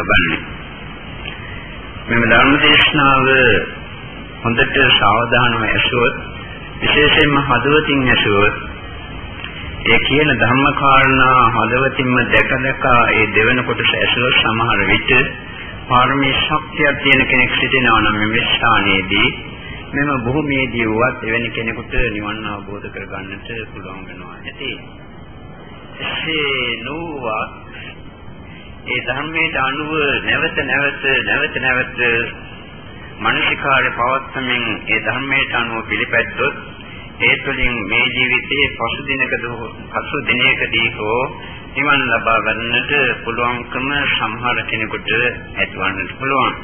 ලබන්නේ. මෙම ධර්ම දේශනාව හොඳට සාවධානව ඇසුවොත් විශේෂයෙන්ම හදවතින් ඇසුවොත් ඒ කියන ධර්ම කාරණා හදවතින්ම දැක දැක ඒ දෙවන කොටස ඇසුවොත් සමහර විට පාරමී ශක්තියක් තියෙන කෙනෙක් සිටිනවා නම් මේ ස්ථානයේදී මෙම භූමියේදී වුවත් එවැනි කෙනෙකුට නිවන් අවබෝධ කරගන්නට පුළුවන් වෙනවා. ඇති. එසේ නොවත් ඒ ධර්මයට අනුව නැවත නැවත නැවත නැවත මානසිකාර්ය පවත්වමින් ඒ ධර්මයට අනුව පිළිපැද්දොත් ඒ තුළින් මේ ජීවිතයේ පසු දිනකද පසු දිනයකදී හෝ නිවන් ලබා ගන්නට පුළුවන්කම සමහර කෙනෙකුට ඇතිවන්නට පුළුවන්.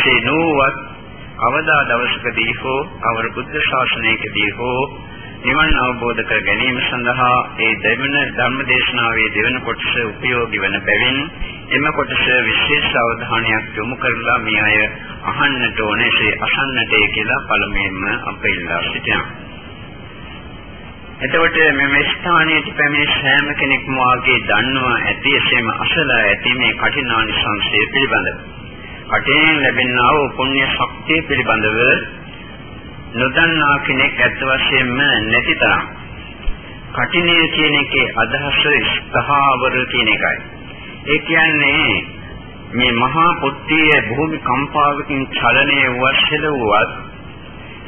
ඒ නොවත් කවදා දවසකදී හෝ කවර බුද්ධ ශාසනයකදී හෝ නිවන් අවබෝධ කර ගැනීම සඳහා ඒ දෙවන ධර්ම දේශනාවේ දෙවන කොටස උපයෝගී වන බැවින් එම කොටස විශේෂ අවධානයක් යොමු කරලා මේ අය අහන්නට ඕනේ ඒ අසන්නටයි කියලා පළමුවෙන්ම අප ඉල්ලා සිටිනවා. එතකොට මේ ස්ථානයේ පැමිණි සෑම කෙනෙක්ම වාගේ දන්නවා ඇති එසේම අසලා ඇති මේ කඨිනානිසංසය පිළිබඳව. කඨිනෙන් ලැබෙනා වූ පුණ්‍ය ශක්තිය පිළිබඳව නොදන්නා කෙනෙක් ඇත්ත වශයෙන්ම නැති තරම්. කඨිනය කියන එකේ අදහස ස්ථාවර කියන එකයි. ඒ කියන්නේ මේ මහා පුත්තිය භූමි කම්පාවකින් චලනය වශයෙන් වුවත්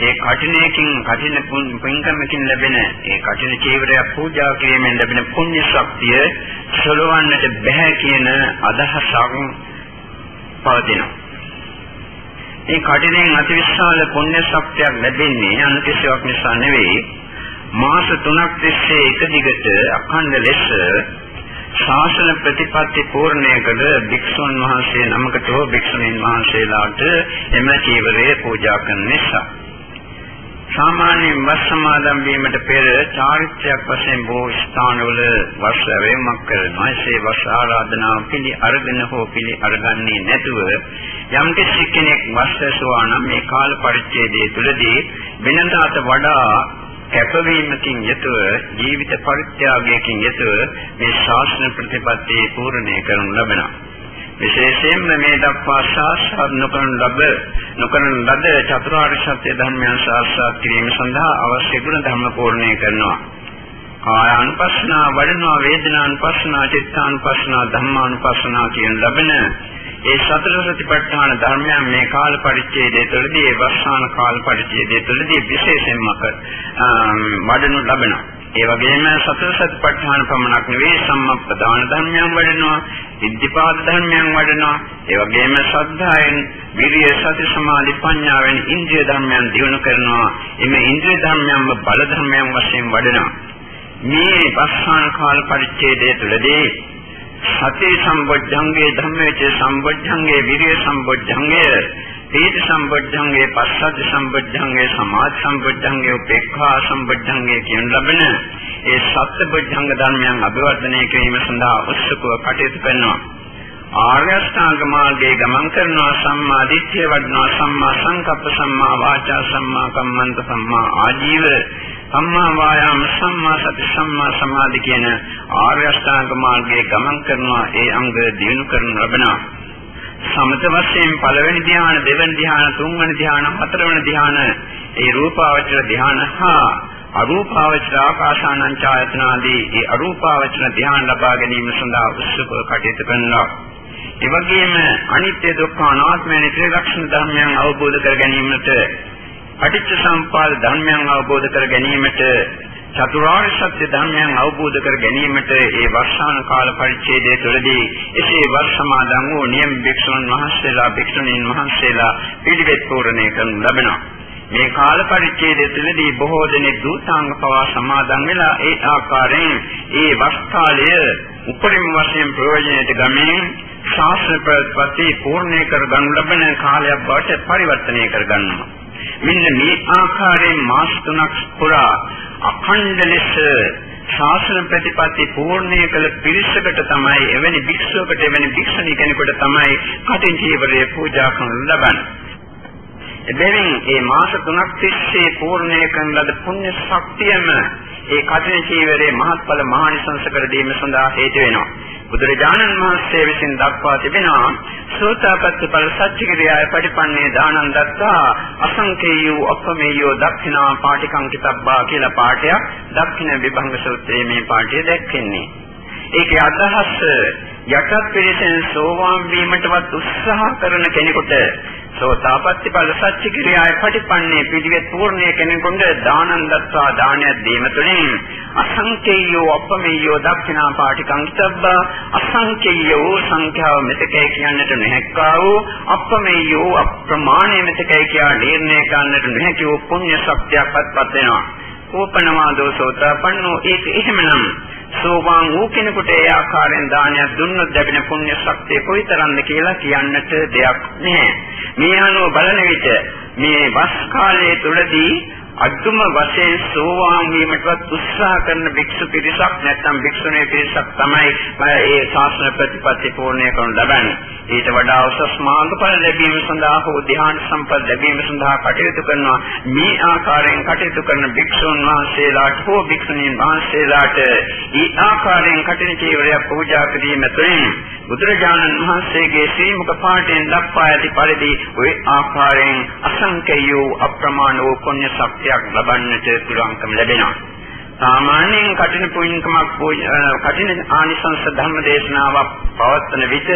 ඒ කඨිනයකින් කඨින පින්කමකින් ලැබෙන ඒ කඨින චීවරය පූජා කිරීමෙන් ලැබෙන පුණ්‍ය ශක්තිය සලවන්නට බෑ කියන අදහසක් පවතිනවා. මේ කඩිනෙන් අතිවිශාල පුණ්‍ය ශක්තියක් ලැබෙන්නේ අන් කිසිවක් නිසා නෙවෙයි. මාස 3ක් තිස්සේ එක දිගට අඛණ්ඩ ලෙස ශාසන ප්‍රතිපත්ති පූර්ණය කළ භික්ෂුන් වහන්සේ නමකට හෝ භික්ෂුණීන් වහන්සේලාට එම චීවරය පූජා කරන නිසා සාමාන්‍යයෙන් වස් සමාදන් වීමට පෙර චාරිත්‍රයක් වශයෙන් බොහෝ ස්ථානවල වස් වේමක් කරනවා. එසේ වස් ආරාධනාව පිළි අරගෙන හෝ පිළි අරගන්නේ නැතුව යම් කෙනෙක් වස් ඇසුවා නම් මේ කාල පරිච්ඡේදය තුළදී වෙනදාට වඩා කැපවීමකින් යුතුව ජීවිත පරිත්‍යාගයකින් යුතුව මේ ශාසන ප්‍රතිපත්තිය පූර්ණේ කරනු ලබනවා. විශේෂයෙන්ම මේ දක්වා සාක්ෂාත් නොකරන ලබ නොකරන ලද චතුරාර්ය සත්‍ය ධර්මයන් සාක්ෂාත් කිරීම සඳහා අවශ්‍ය ගුණ ධර්ම පූර්ණේ කරනවා. කායානුපස්සනා වඩනවා වේදනානුපස්සනා චිත්තානුපස්සනා ධම්මානුපස්සනා කියන ලබන ඒ සතර සතිපට්ඨාන ධර්මයන් මේ කාල පරිච්ඡේදය තුළදී ඒ වස්සාන කාල පරිච්ඡේදය තුළදී විශේෂයෙන්ම වඩනු ලබනවා. ඒ වගේම සතර සතිපට්ඨාන පමණක් නෙවෙයි සම්මප්පදාන ධර්මයන් වඩනවා, ඉද්ධිපාද ධර්මයන් වඩනවා, ඒ වගේම ශ්‍රද්ධාවෙන් විරිය සති සමාධි ප්‍රඥා වැනි ඉන්ද්‍රිය ධර්මයන් දියුණු කරනවා. එමේ ඉන්ද්‍රිය ධර්මයන්ම බල ධර්මයන් වශයෙන් වඩනවා. මේ පස්සාන කාල පරිච්ඡේදය තුළදී සති සම්බොජ්ජංගේ ධම්මයේ සම්බොජ්ජංගේ විරිය සම්බොජ්ජංගේ තේජ සම්බොද්ධංගේ පස්සද්ධ සම්බොද්ධංගේ සමාධි සම්බොද්ධංගේ උපේක්ඛා සම්බොද්ධංගේ කියන ලබන ඒ සත්‍ය බොද්ධංග ධර්මයන් අභිවර්ධනය කිරීම සඳහා උත්සුකව කටයුතු කරනවා. ආර්ය අෂ්ටාංග මාර්ගයේ ගමන් කරනවා සම්මා දිට්ඨිය වඩනවා සම්මා සංකප්ප සම්මා වාචා සම්මා කම්මන්ත සම්මා ආජීව සම්මා වායාම සම්මා සති සම්මා සමාධි කියන ආර්ය අෂ්ටාංග මාර්ගයේ ගමන් කරනවා ඒ අංග දිනු කරන ලබනවා සමත වශයෙන් පළවෙනි ධ්‍යාන, දෙවෙනි ධ්‍යාන, තුන්වෙනි ධ්‍යාන, හතරවෙනි ධ්‍යාන, ඒ රූපාවචර ධ්‍යාන හා අරූපාවචර ආකාසානං ඡායතනාදී ඒ අරූපාවචර ධ්‍යාන ලබා ගැනීම සඳහා උත්සුකව කටයුතු කරනවා. ඒ වගේම අනිත්‍ය දුක්ඛ අනාත්ම නිත්‍යලක්ෂණ ධර්මයන් අවබෝධ කර ගැනීමට පටිච්ච සම්පාද ධර්මයන් අවබෝධ කර ගැනීමට චතුරාර්ය සත්‍ය ධර්මයන් අවබෝධ කර ගැනීමට ඒ වර්ෂාන කාල පරිච්ඡේදය තුළදී එසේ වර්ෂ සමාදන් වූ නියම භික්ෂුන් වහන්සේලා භික්ෂුණීන් වහන්සේලා පිළිවෙත් පූර්ණේ කරනු ලබනවා. මේ කාල පරිච්ඡේදය තුළදී බොහෝ දෙනෙක් දූතාංග පවා සමාදන් වෙලා ඒ ආකාරයෙන් ඒ වස්තාලය උපරිම වශයෙන් ප්‍රයෝජනයට ගමින් ශාස්ත්‍ර ප්‍රතිපත්ති පූර්ණේ කර ගනු ලබන කාලයක් බවට පරිවර්තනය කර ගන්නවා. මෙන්න මේ ආකාරයෙන් මාස තුනක් පුරා අඛණ්ඩ ලෙස ශාසන ප්‍රතිපatti පූර්ණය කළ පිරිසකට තමයි එවැනි භික්ෂුවකට එවැනි භික්ෂුණී කෙනෙකුට තමයි කටින් ජීවරය පූජා කරනු ලබන්නේ. එබැවින් මේ මාස තුනක් තිස්සේ පූර්ණය කරන ලද පුණ්‍ය ශක්තියම ඒ කටින චීවරයේ මහත්ඵල මහානිසංස කර දීම සඳහා හේතු වෙනවා. බුදුරජාණන් වහන්සේ විසින් දක්වා තිබෙනවා සෝතාපට්ටි ඵල සච්චිකිරියාය පරිපන්නේ දානං දත්තා අසංකේයෝ අපමේයෝ දක්ඛිනා පාටිකංකිතබ්බා කියලා පාඩයක් දක්ඛින විභංග සූත්‍රයේ මේ පාඩිය දැක්වෙන්නේ. ඒකේ අදහස යටත් පිළිසෙන් සෝවාන් වීමටවත් උත්සාහ කරන කෙනෙකුට සෝතාපට්ටි ඵල සත්‍ය ක්‍රියාවේ පටිපන්නේ පිළිවෙත් පූර්ණයේ කෙනෙකුට දානං දත්වා දානයක් දීම තුළින් අසංකේයෝ අපමෙය්‍යෝ දක්ෂිනා පාටිකංකිතබ්බා අසංකේයෝ සංඛ්‍යාව මෙතකයි කියන්නට නොහැක්කා වූ අපමෙය්‍යෝ අප්‍රමාණය මෙතකයි කියා නිර්ණය කරන්නට නොහැකි වූ පුණ්‍ය ශක්තියක්වත් වෙනවා කෝපනවාදෝ සෝතාපන්නෝ ඒක එහෙමනම් සෝවාන් වූ කෙනෙකුට ඒ ආකාරයෙන් දානයක් දුන්නොත් ලැබෙන පුණ්‍ය ශක්තිය කොයිතරම්ද කියලා කියන්නට දෙයක් නැහැ. මේ අනුව බලන විට මේ වස් කාලයේ තුලදී අදුම වශයෙන් සෝවාන් වීමටවත් උත්සාහ කරන භික්ෂු පිරිසක් නැත්නම් භික්ෂුණී පිරිසක් තමයි මේ ශාස්ත්‍ර ප්‍රතිපත්ති පූර්ණය කරනු ලබන්නේ. ඊට වඩා උසස් මාර්ගඵල ලැබීම සඳහා හෝ ධ්‍යාන සම්පත් ලැබීම සඳහා කටයුතු කරනවා. මේ ආකාරයෙන් කටයුතු කරන භික්ෂුන් වහන්සේලාට හෝ භික්ෂුණීන් වහන්සේලාට ඊ ආකාරයෙන් කටින චීවරය පූජා කිරීම තුළින් බුදුරජාණන් වහන්සේගේ ශ්‍රී මුඛ පාඨයෙන් දක්වා ඇති පරිදි ওই ආකාරයෙන් අසංකේය අප්‍රමාණ වූ පුණ්‍ය ශක්තිය ශක්තියක් ලබන්නට පුළුවන්කම ලැබෙනවා. සාමාන්‍යයෙන් කටින පුණ්‍යකමක් කටින ආනිසංස ධර්ම දේශනාවක් පවත්වන විට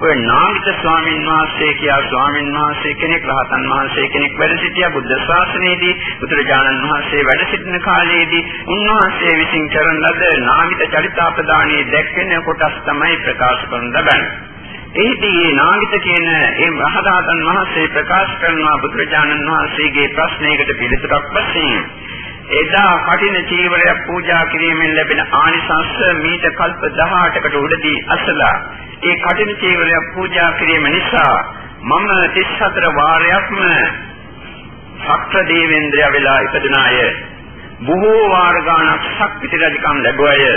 ඔය නාගිත ස්වාමීන් වහන්සේ කියා ස්වාමීන් වහන්සේ කෙනෙක් රහතන් වහන්සේ කෙනෙක් වැඩ සිටියා බුද්ධ ශාසනයේදී බුදුරජාණන් වහන්සේ වැඩ සිටින කාලයේදී උන්වහන්සේ විසින් කරන ලද නාගිත චරිතාපදානයේ දැක්වෙන කොටස් තමයි ප්‍රකාශ කරන ලබන්නේ. එහිදී නාගිත කියන ඒ රහතන් වහන්සේ ප්‍රකාශ කරනවා බුදුරජාණන් වහන්සේගේ ප්‍රශ්නයකට පිළිතුරක් වශයෙන් එදා කටින චීවරයක් පූජා කිරීමෙන් ලැබෙන ආනිසංස මීට කල්ප 18කට උඩදී අසලා ඒ කටින චීවරයක් පූජා කිරීම නිසා මම 34 වාරයක්ම සක්‍ර දේවේන්ද්‍රය වෙලා ඉපදුනාය බොහෝ වාර ගානක් ශක්ති රජකම් ලැබුවය.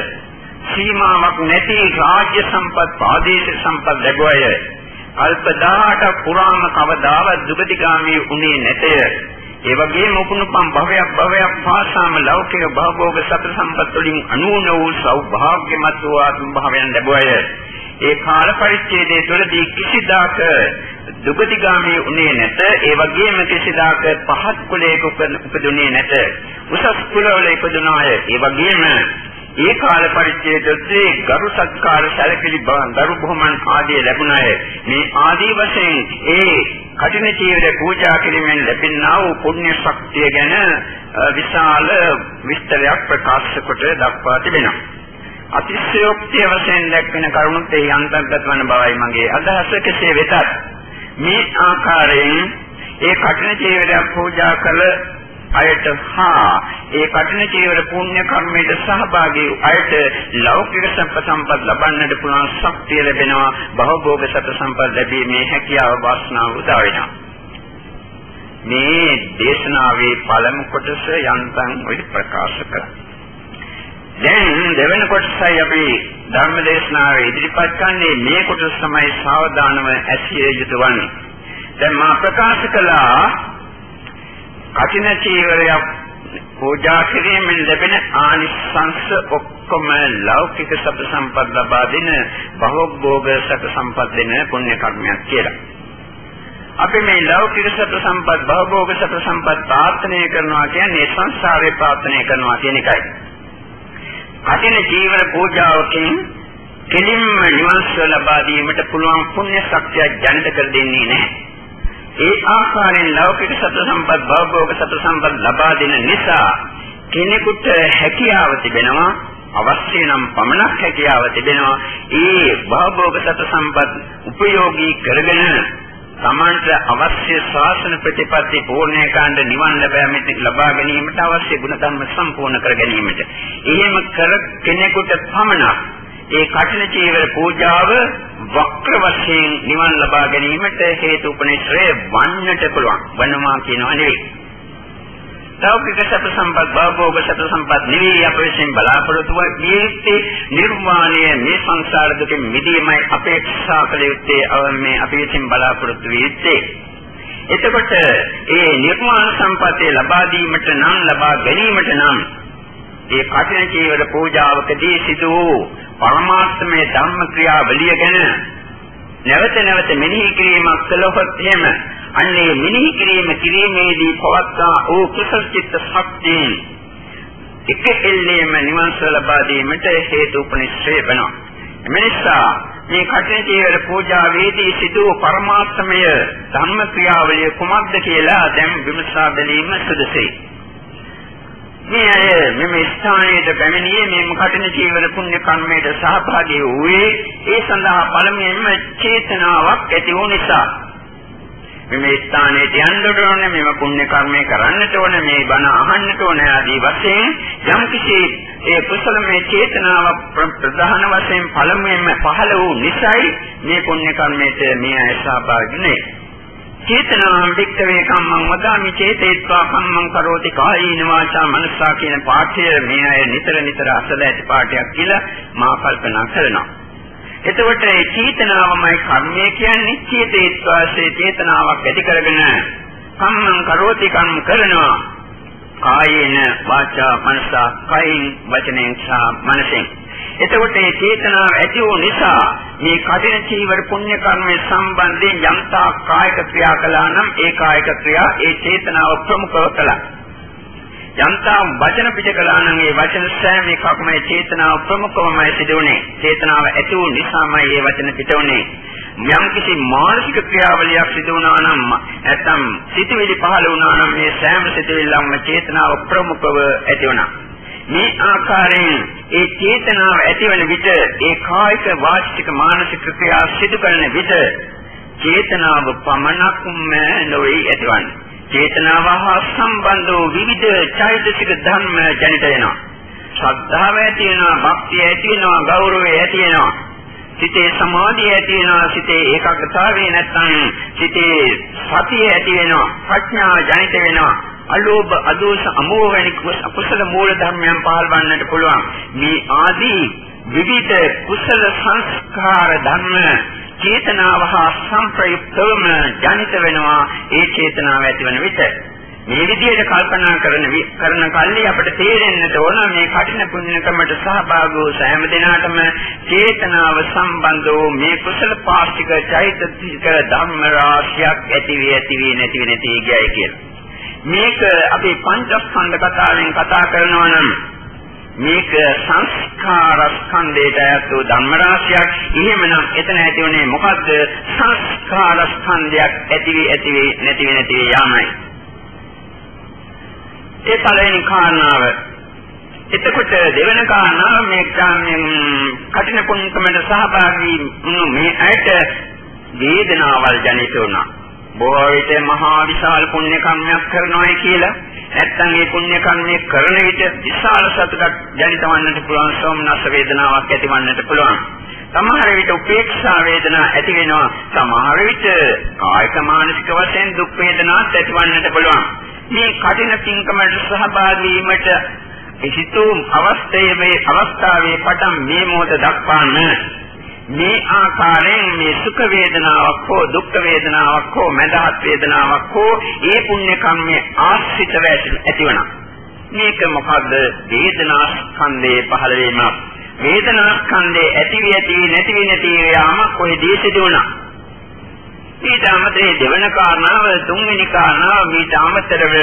සීමාවක් නැති රාජ්‍ය සම්පත් ආදේශ සම්පත් ලැබුවය කල්ප 18ක් පුරාම කවදාවත් දුගතිගාමී වුණේ නැතය. ඒ වගේම උපනුපම් භවයක් භවයක් පාසාම ලෞකික භවෝග සතර සම්පත් වලින් අනුන වූ සෞභාග්‍යමත් වූ ආත්ම භාවයන් ලැබුවය ඒ කාල පරිච්ඡේදයේ තුළදී කිසිදාක දුගතිගාමී වුණේ නැත. ඒ වගේම කිසිදාක පහත් කුලයක උපදුනේ නැත. උසස් කුලවල ඉපදුනාය ඒ වගේම ඒ කාල පරිච්ඡේදයේ ගරු සත්කාර සැලකිලි ගරු බොහොමන් ආදී ලැබුණාය. මේ ආදී වශයෙන් ඒ කටින චීවර පූජා කිරීමෙන් ලැබෙනා වූ පුණ්‍ය ශක්තිය ගැන විශාල විස්තරයක් ප්‍රකාශ කොට දක්වා තිබෙනවා. අතිශයෝක්තිය වශයෙන් දැක්වෙන කරුණුත් එහි අන්තර්ගත වන බවයි මගේ අදහස කෙසේ වෙතත්. මේ ආකාරයෙන් ඒ කටින චීවරයක් පූජා කළ අයට හා ඒ කටින චීවර පුණ්‍ය කර්මයට සහභාගී අයට ලෞකික සම්ප සම්පත් ලබන්නට පුළුවන් ශක්තිය ලැබෙනවා. භවභෝග සත සම්පත් ලැබීමේ හැකියාව වාසනාව උදා වෙනවා මේ දේශනාවේ පළමු කොටස යන්තම් ඔය ප්‍රකාශ කරා. දැන් දෙවෙනි කොටසයි අපි ධර්ම දේශනාවේ ඉදිරිපත් කරන්නේ. මේ කොටස තමයි සාවධානව ඇසිය යුතු වන්නේ. දැන් මා ප්‍රකාශ කළා කඨින චීවරයක් පූජා කිරීමෙන් ලැබෙන ආනිසංස ඔක්කොම ලෞකික සබ්බ සම්පත් ලබා දෙන භවෝග සබ්බ සම්පත් දෙන පුණ්‍ය කර්මයක් කියලා. අපි මේ ලෞකික සබ්බ සම්පත් භවෝග සබ්බ සම්පත් ප්‍රාර්ථනා කරනවා කියන්නේ සංසාරේ ප්‍රාර්ථනා කරනවා කියන එකයි. කඨින ජීවන පූජාවකින් කෙලින්ම නිවන් ලබා දීමට පුළුවන් පුණ්‍ය ශක්තිය ජනිත කර දෙන්නේ නැහැ. ඒ ආකාරයෙන් ලෞකික සත්‍ය සම්පත් භවෝග සත්‍ය සම්පත් ලබා දෙන නිසා කෙනෙකුට හැකියාව තිබෙනවා අවශ්‍ය නම් පමණක් හැකියාව තිබෙනවා ඒ භවෝග සත්‍ය සම්පත් උපයෝගී කරගෙන තමන්ට අවශ්‍ය ශාසන ප්‍රතිපත්ති පූර්ණය කරන්න නිවන් ලැබෙමිට ලබා ගැනීමට අවශ්‍ය ගුණ ධර්ම සම්පූර්ණ කර ගැනීමට. එහෙම කර කෙනෙකුට පමණක් ඒ කඨින චීවර පූජාව වක්‍ර වශයෙන් නිවන් ලබා ගැනීමට හේතු උපනිශ්‍රය වන්නට පුළුවන්. වනවා කියනවා නෙවෙයි. ලෞකික සත්‍ය සම්පත් භවෝග සත්‍ය සම්පත් නෙවෙයි අප විසින් බලාපොරොත්තු වෙන්නේ නිර්වාණය මේ සංසාර දුකෙන් මිදීමයි අපේක්ෂා කළ යුත්තේ මේ අපි විසින් බලාපොරොත්තු වෙන්නේ. එතකොට ඒ නිර්වාණ සම්පතේ ලබා දීමට නම් ලබා ගැනීමට නම් ඒ කඨින චීවර පූජාවකදී සිදු වූ පරමාර්ථමය ධර්ම ක්‍රියාවලිය ගැන නැවත නැවත මෙනෙහි කිරීමක් කළොත් එහෙම අන්නේ මෙනෙහි කිරීම කිරීමේදී පවත්තා වූ කුසල චිත්ත ශක්තිය එක එල්ලේම නිවන් සුව ලබා දීමට හේතු උපනිශ්‍රේ වෙනවා. එමෙනිසා මේ කඨින චීවර පූජාවේදී සිදු පරමාර්ථමය ධර්ම ක්‍රියාවලිය කුමක්ද කියලා දැන් විමසා බැලීම සුදුසුයි. මේ අය මෙම ස්ථානයට පැමිණියේ මේ කඨින චීවර පුණ්‍ය කර්මයට සහභාගී වූයේ ඒ සඳහා පළමුවෙන්ම චේතනාවක් ඇති වූ නිසා. මේ ස්ථානයට යන්න ඕනේ මෙම පුණ්‍ය කර්මය කරන්නට ඕනේ මේ බණ අහන්නට ඕනේ ආදී වශයෙන් යම් කිසි ඒ කුසලමය චේතනාව ප්‍රධාන වශයෙන් පළමුවෙන්ම පහළ වූ නිසායි මේ පුණ්‍ය කර්මයට මේ අය සහභාගී වෙන්නේ චේතනාම් වික්කවේ කම්මං වදාමි චේතේත්වා කම්මං කරෝති කායේන වාචා මනසා කියන පාඨය මේ අය නිතර නිතර අසල ඇති පාඨයක් කියලා මා කල්පනා කරනවා. එතකොට ඒ චේතනාවමයි කර්මය කියන්නේ චේතේත්වාසේ චේතනාවක් ඇති කරගෙන කම්මං කරෝති කම් කරනවා. කායේන වාචා මනසා කයින් වචනෙන් සහ මනසෙන්. එතකොට මේ චේතනාව ඇති වූ නිසා මේ කഠින චීවර පුණ්‍ය කර්මයේ සම්බන්ධයෙන් යම්තා කායික ක්‍රියා කළා නම් ඒ කායික ක්‍රියා ඒ චේතනාව ප්‍රමුඛව කළා යන්තාම් වචන පිට කළා නම් ඒ වචන සෑම එකක්ම චේතනාව ප්‍රමුඛවමයි සිදුවන්නේ. චේතනාව ඇති වූ නිසාමයි ඒ වචන පිටවන්නේ. යම් කිසි මානසික ක්‍රියාවලියක් සිදු වුණා නම් නැත්නම් සිතුවිලි පහළ වුණා නම් මේ සෑම සිතුවිල්ලක්ම චේතනාව ප්‍රමුඛව ඇති වුණා. මේ ආකාරයෙන් ඒ චේතනාව ඇතිවන විට ඒ කායික වාචික මානසික ක්‍රියා සිදු කරන විට චේතනාව පමණක්ම නොවේ ඇතිවන්නේ. චේතනාව හා සම්බන්ධ වූ විවිධ චෛතසික ධර්ම ජනිත වෙනවා. ශ්‍රද්ධාව ඇති වෙනවා, භක්තිය ඇති වෙනවා, ගෞරවය ඇති වෙනවා. සිතේ සමාධිය ඇති වෙනවා, සිතේ ඒකාග්‍රතාවය නැත්නම් සිතේ සතිය ඇති වෙනවා, ප්‍රඥාව ජනිත වෙනවා. අලෝභ අදෝෂ අමෝහ වැනි කුසල මූල ධර්මයන් පහළවන්නට පුළුවන්. මේ ආදී විවිධ කුසල සංස්කාර ධර්ම චේතනාව හා සංප්‍රයුක්තවම ජනිත වෙනවා ඒ චේතනාව ඇතිවන විට මේ විදිහට කල්පනා කරන කරන කල්ලි අපිට තේරෙන්නට ඕන මේ කටින පුණ්‍යකමට සහභාගී වූ සෑම දිනාටම චේතනාව සම්බන්ධ වූ මේ කුසල පාස්තික චෛතසික ධම්ම රාශියක් ඇති වී ඇති වී නැති වී නැති ගියයි කියලා. මේක අපි පංචස්කන්ධ කතාවෙන් කතා කරනවා නම් මේක සංස්කාර ස්කන්ධයට ඇතු ධර්ම රාශියක්. එහෙමනම් එතන ඇතිවන්නේ මොකද්ද? සංස්කාර ස්කන්ධයක් ඇතිවි ඇතිවි නැතිවි නැතිවි යාමයි. ඒ පළවෙනි කාරණාව. එතකොට දෙවන කාරණාව මේ කටින කුණකමට සහභාගී වුණු මේ ඇයට වේදනාවල් ජනිත වුණා. බොහෝ විට මහා විශාල පුණ්‍ය කර්මයක් කරනවායි කියලා නැත්තම් මේ පුණ්‍ය කර්මයේ කරන විට විශාල සතුටක් ජනිතවන්නට පුළුවන් සෝමනස් වේදනාවක් ඇතිවන්නට පුළුවන්. සමහර විට උපේක්ෂා වේදනා ඇති වෙනවා. සමහර විට කායික මානසික වශයෙන් දුක් වේදනාත් ඇතිවන්නට පුළුවන්. මේ කටින පින්කමට සහභාගී වීමට හිතු අවස්ථයේ අවස්ථාවේ පටන් මේ මොහොත දක්වාම මේ ආකාරයෙන් මේ සුඛ වේදනාවක් හෝ දුක්ඛ වේදනාවක් හෝ මඳහත් වේදනාවක් හෝ ඒ පුණ්‍ය කම්මේ ආශ්‍රිතව ඇතිවන. මේක මොකද්ද? වේදනා ස්කන්ධයේ පහළ වීමක්. වේදනා ස්කන්ධයේ ඇති වී ඇති නැති වී නැති යාම කොහෙදී සිදු වුණා. ඊට අමතරේ දෙවන කාරණාව තුන්වෙනි කාරණාව ඊට අමතරව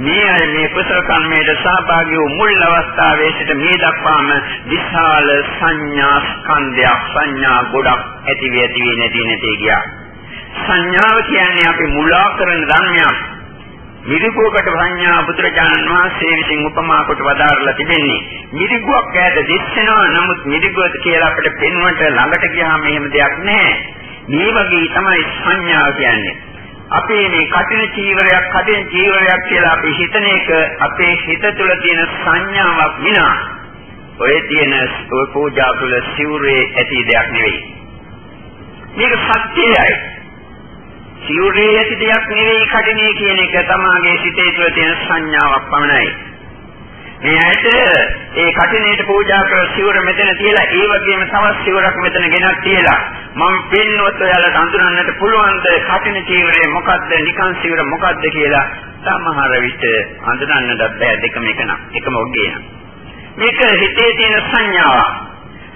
මේ අය මේ කුසල කර්මයට සහභාගී වූ මුල් අවස්ථාවේ සිට මේ දක්වාම විශාල සංඥා ස්කන්ධයක් සංඥා ගොඩක් ඇති වී ඇති වී නැති නැති ගියා සංඥාව කියන්නේ අපි මුලා කරන ධර්මයක්. මිරිගුවකට සංඥා බුදුරජාණන් වහන්සේ විසින් උපමා කොට වදාරලා තිබෙන්නේ. මිරිගුවක් ඈත දිස්සෙනවා. නමුත් මිරිගුව කියලා අපිට පෙන්වන්නට ළඟට ගියාම එහෙම දෙයක් නැහැ. මේ වගේ තමයි සංඥා කියන්නේ. අපේ මේ කටින චීවරයක් කටින චීවරයක් කියලා අපි හිතන එක අපේ හිත තුළ තියෙන සංඥාවක් විනා ඔය තියෙන ඔය පූජා තුළ සිවුරේ ඇති දෙයක් නෙවෙයි. මේක සත්‍යයයි. සිවුරේ ඇති දෙයක් නෙවෙයි කටිනේ කියන එක තමාගේ සිතේ තුළ තියෙන සංඥාවක් පමණයි. මේ ඇයට ඒ කටිනේට පූජා කර සිවුර මෙතන තියලා ඒ වගේම තවත් සිවුරක් මෙතන ගෙනත් තියලා මම පින්නොත් ඔයාලට අඳුරන්නට පුළුවන් ද කටින චීවරය මොකද්ද නිකන් සිවුර මොකද්ද කියලා සමහර විට අඳුරන්නට බෑ දෙකම එක නම් එකම ඔගේ නම් මේක හිතේ තියෙන සංඥාවක්.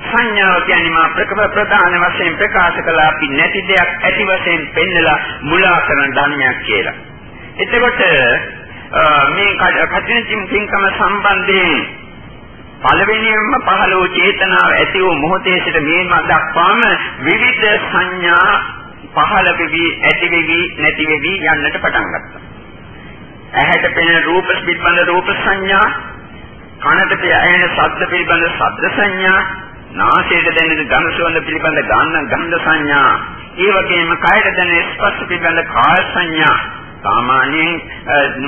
සංඥාව කියන්නේ මා ප්‍රධාන වශයෙන් ප්‍රකාශ කළ අපි නැති දෙයක් ඇති වශයෙන් පෙන්නලා මුලා කරන ධර්මයක් කියලා. එතකොට මේ කටින පින්කම සම්බන්ධයෙන් පළවෙනියෙන්ම පහළ වූ චේතනාව ඇති වූ මොහොතේ සිට මේ දක්වාම විවිධ සංඥා පහළ වෙවි ඇති වෙවි නැති වෙවි යන්නට පටන් ගත්තා. ඇහැට පෙනෙන රූප පිළිබඳ රූප සංඥා, කනට ඇහෙන ශබ්ද පිළිබඳ ශබ්ද සංඥා, නාසයට දැනෙන ගඳ සුවඳ පිළිබඳ ගන්න ගන්ධ සංඥා, ඒ වගේම කයට දැනෙන ස්පර්ශ පිළිබඳ කාය සංඥා සාමාන්‍යයෙන්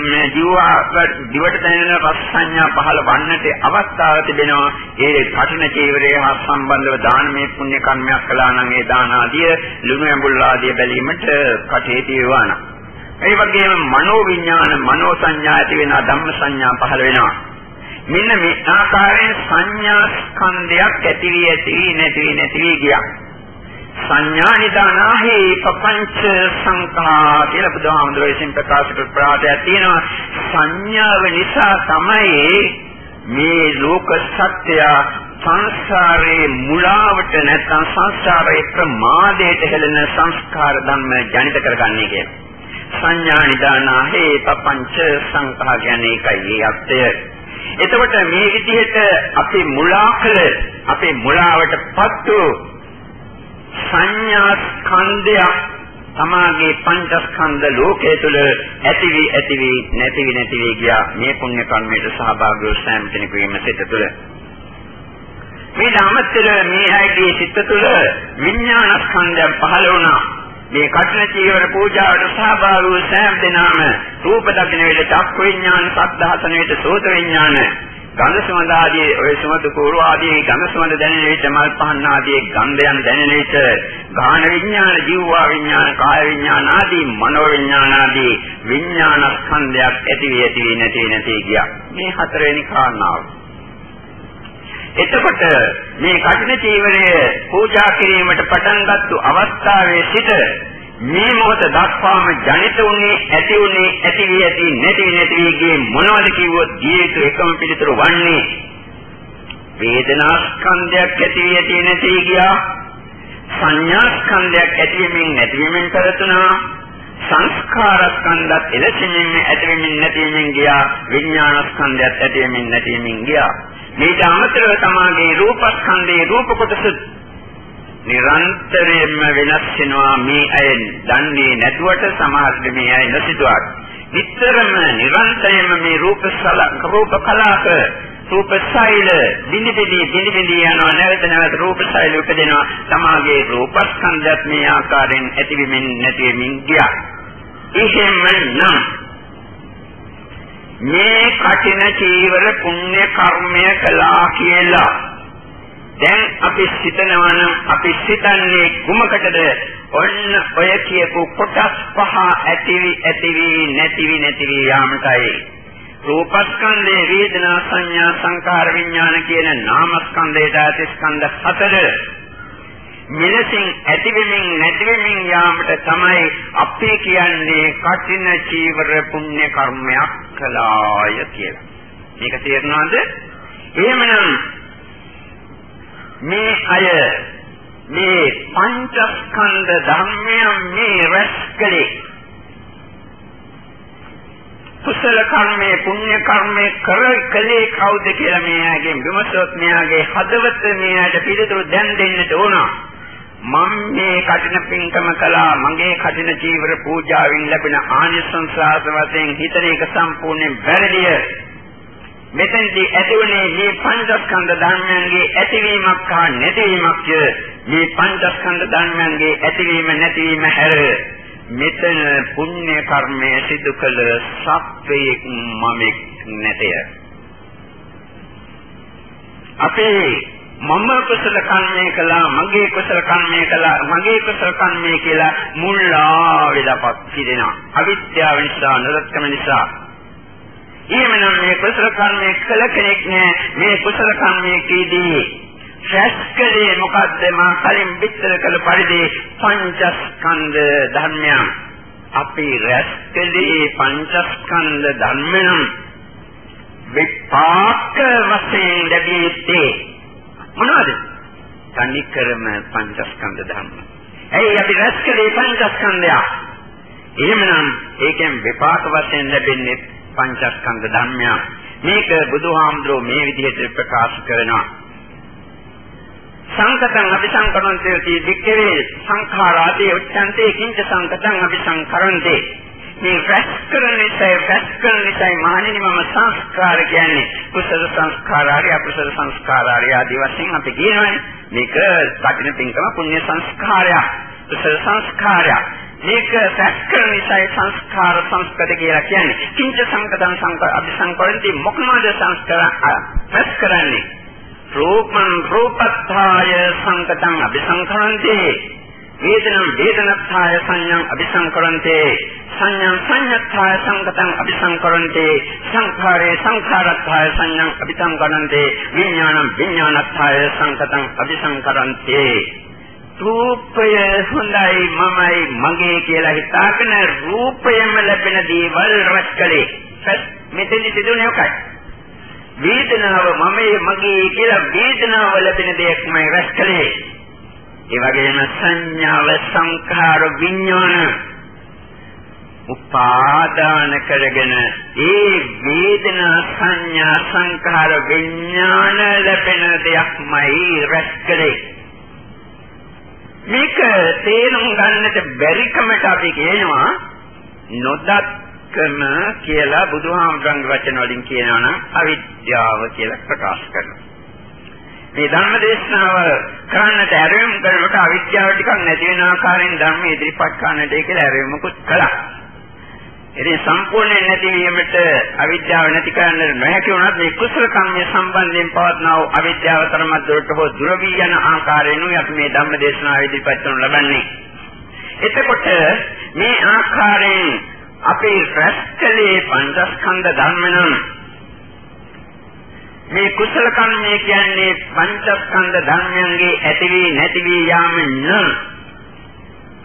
මේ ජීවා දිවට දැනෙන රස සංඥා පහළ වන්නට අවස්ථාව තිබෙනවා ඒ කඨින චීවරය හා සම්බන්ධව දානමය පුණ්‍ය කර්මයක් කළා නම් ඒ දාන ආදිය ලුණු ඇඹුල් ආදිය බැලීමට කටේදී වුණා. ඒ වගේම මනෝ විඥාන මනෝ සංඥා ඇති වෙන ධම්ම සංඥා පහළ වෙනවා. මෙන්න මේ ආකාරයෙන් සංඥා ස්කන්ධයක් ඇති වී ඇති වී නැති වී නැති වී ගියා. සංඥා නිදානාහි පపంచ සංඛා කියලා බුදුහාමුදුරුවෝ විසින් ප්‍රකාශ කරපු ප්‍රාඩය තියෙනවා සංඥාව නිසා තමයි මේ ලෝක සත්‍ය සංසාරේ මුලාවට නැත්නම් සංසාරේ ප්‍රමාදයට හෙළෙන සංස්කාර ධර්ම ජනිත කරගන්නේ කියලා. සංඥා නිදානාහි පపంచ සංඛා කියන්නේ ඒකයි ඒ අර්ථය. එතකොට මේ විදිහට අපේ මුලා කළ අපේ මුලාවටපත් වූ සංඥා ස්කන්ධයක් තමාගේ පංචස්කන්ධ ලෝකයේ තුල ඇතිවි ඇතිවි නැතිවි නැතිවි ගියා මේ පුණ්‍ය කර්මයට සහභාගී වූ සෑම කෙනෙකුගේම සිත තුළ. මේ ධම්මතර මේ ඇයිගේ සිත තුළ විඥාන ස්කන්ධය පහළ වුණා. මේ කඨින චීවර පූජාවට සහභාගී වූ සෑම දෙනාම රූප දකින විට චක්ක විඥාන සද්ධාසන විට සෝත විඥාන ගන්ධ සුවඳ ආදී ඔය සුවඳ කෝරු ආදී ගන්ධ සුවඳ දැනෙන විට මල් පහන් ආදී ගන්ධයන් දැනෙන විට ගාහන විඥාන ජීවා විඥාන කාය විඥාන ආදී මනෝ විඥාන ආදී විඥාන ස්කන්ධයක් ඇති වී ඇති වී නැති නැති ගියා. මේ හතරවෙනි කාරණාව. එතකොට මේ කඨින චීවරය පූජා කිරීමට පටන් ගත්තු අවස්ථාවේ සිට මේ මොහොත දක්වාම ජනිත උනේ ඇති උනේ ඇති වී ඇති නැති වී නැති වී ගියේ මොනවද කිව්වොත් ජීවිත එකම පිළිතුර වන්නේ වේදනා ස්කන්ධයක් ඇති වී ඇති නැති ගියා. සංඥා ස්කන්ධයක් ඇති වෙමින් නැති වෙමින් කරතුනා සංස්කාර ස්කන්ධත් එලෙසින්ම ඇති වෙමින් නැති වෙමින් ගියා. විඥාන ස්කන්ධයත් ඇති වෙමින් නැති වෙමින් ගියා. මේට අමතරව තමාගේ රූපස්කන්ධේ රූප කොටස නිරන්තරයෙන්ම වෙනස් වෙනවා මේ අය දන්නේ නැතුවට සමහර මේ අය නොසිතුවාට. නිතරම නිරන්තරයෙන්ම මේ රූප රූප කලාප රූප සෛල බිනි බිනි බිනි බිනි යනවා නැවත නැවත රූප සෛල උපදිනවා තමාගේ රූපස්කන්ධයත් මේ ආකාරයෙන් ඇතිවෙමින් නැතිවෙමින් ගියා. එහෙමනම් මේ කටින චීවර පුණ්‍ය කර්මය කළා කියලා දැන් අපි සිතනවා නම් අපි සිතන්නේ කුමකටද? ඔන්න ඔය කියපු කොටස් පහ ඇතිවි ඇතිවි නැතිවි නැතිවි යාමටයි. රූපස්කන්ධේ වේදනා සංඥා සංකාර විඥාන කියන නාමස්කන්ධයට ඇති ස්කන්ධ හතර මෙලෙසින් ඇතිවෙමින් නැතිවෙමින් යාමට තමයි අපි කියන්නේ කටින චීවර පුණ්‍ය කර්මයක් කළාය කියලා. මේක තේරෙනවද? එහෙමනම් මේ අය මේ පංචස්කන්ධ ධර්මයන් මේ රැස්කලේ කුසල කර්මයේ පුණ්‍ය කර්මයේ කර කලේ කවුද කියලා මෙයාගෙන් විමසොත් මෙයාගේ හදවත මෙයාට පිළිතුරු දැන් දෙන්නට ඕන. මම මේ කටින පින්කම කළා මගේ කටින ජීවර පූජාවෙන් ලැබෙන ආනිසංසාර වශයෙන් හිතන එක සම්පූර්ණයෙන් වැරදිය. මෙතෙන්දී ඇතිවන්නේ මේ පංචස්කන්ධ ධර්මයන්ගේ ඇතිවීමක් හා නැතිවීමක්ය. මේ පංචස්කන්ධ ධර්මයන්ගේ ඇතිවීම නැතිවීම හැර මෙතන පුණ්‍ය කර්මයේ සිදු කළ සත්වයක් මමෙක් නැතය. අපේ මම කුසල කර්මය කළා මගේ කුසල කර්මය කළා මගේ කුසල කර්මය කියලා මුල්ලා වෙලාපත් පිළිනවා අවිද්‍යාව නිසා නරකම නිසා එහෙමනම් මේ කුසල කර්මයේ කළ කෙනෙක් නෑ මේ කුසල කර්මයේදී ශස්කලේ මොකද්ද මා කලින් විස්තර කළ පරිදි පංචස්කන්ධ ධර්මයන් අපි රැස්කලේ පංචස්කන්ධ ධර්මයන් විපාක වශයෙන් ලැබෙන්නේ මොනවද? තනිකරම පංචස්කන්ධ ධර්ම. ඇයි අපි රැස් කළේ පංචස්කන්ධය? එහෙමනම් ඒකෙන් විපාක වශයෙන් ලැබෙන්නේ පංචස්කන්ධ ධර්මයක්. මේක බුදුහාමුදුරුවෝ මේ විදිහට ප්‍රකාශ කරනවා. සංකතං අபிසංකරන්තේ වික්කවේ සංඛාරාදී උච්ඡන්තේ කිංච සංකතං අபிසංකරන්තේ. මේ රැස් කරන නිසා රැස් කරන නිසා මහණෙනි මම සංස්කාර කියන්නේ. කුසල සංස්කාරාරය අකුසල සංස්කාරාරය ආදී වශයෙන් අපි කියනවානේ. මේක කටින පින්කම පුණ්‍ය සංස්කාරයක්. කුසල සංස්කාරයක්. මේක පැක්කර නිසායි සංස්කාර සංස්කත කියලා කියන්නේ. කිංච සංකතං සංකත අபிසංකරන්ති මොකමද සංස්කාර පැස් කරන්නේ? රූපං රූපත්ථාය සංකතං අபிසංකරන්ති. වේදනං වේදනත්ථාය සංඤං අபிසංකරන්ති. සංඤං සංඤත්ථාය සංකතං අபிසංකරන්ති. සංඛාරේ සංඛාරත්ථාය සංඤං අபிසංකරන්ති. විඥානං විඥානත්ථාය සංකතං අபிසංකරන්ති. රූපය හොඳයි මමයි මගේ කියලා හිතාගෙන රූපයම ලැබෙන දේවල් රැස්කලේ මෙතන සිදුනේ ඔකයි. වේදනාව මමයි මගේ කියලා වේදනාව ලැබෙන දෙයක්මයි රැස්කලේ ඒ වගේම සංඥාව සංඛාර විඥාන උපාදාන කරගෙන ඒ වේදනා සංඥා සංඛාර විඥාන ලැබෙන දෙයක්මයි රැස්කලේ මේක තේරුම් ගන්නට බැරිකමට අපි කියනවා නොදත්කම කියලා බුදුහාමුදුරන්ගේ වචන වලින් කියනවා නම් අවිද්‍යාව කියලා ප්‍රකාශ කරනවා මේ ධර්ම දේශනාව කරන්නට ඇරෙමු කරනකොට අවිද්‍යාව ටිකක් නැති වෙන ආකාරයෙන් ධර්ම ඉදිරිපත් කරන්නට කියලා ඇරෙමුකුත් කළා. ඉතින් සම්පූර්ණයෙන් නැතිවීමට අවිද්‍යාව නැති කරන්න නොහැකි වුණත් මේ කුසල කර්මය සම්බන්ධයෙන් පවත්නා වූ අවිද්‍යාව තරමක් දුරට හෝ දුර වී යන ආකාරයෙන් අපි මේ ධම්ම දේශනාව ඉදිරිපත් කරනු ලබන්නේ. එතකොට මේ ආකාරයෙන් අපේ රැස්කලේ පංචස්කන්ධ ධර්ම නම් මේ කුසල කර්මය කියන්නේ පංචස්කන්ධ ධර්මයන්ගේ ඇතිවි නැතිවි යාම න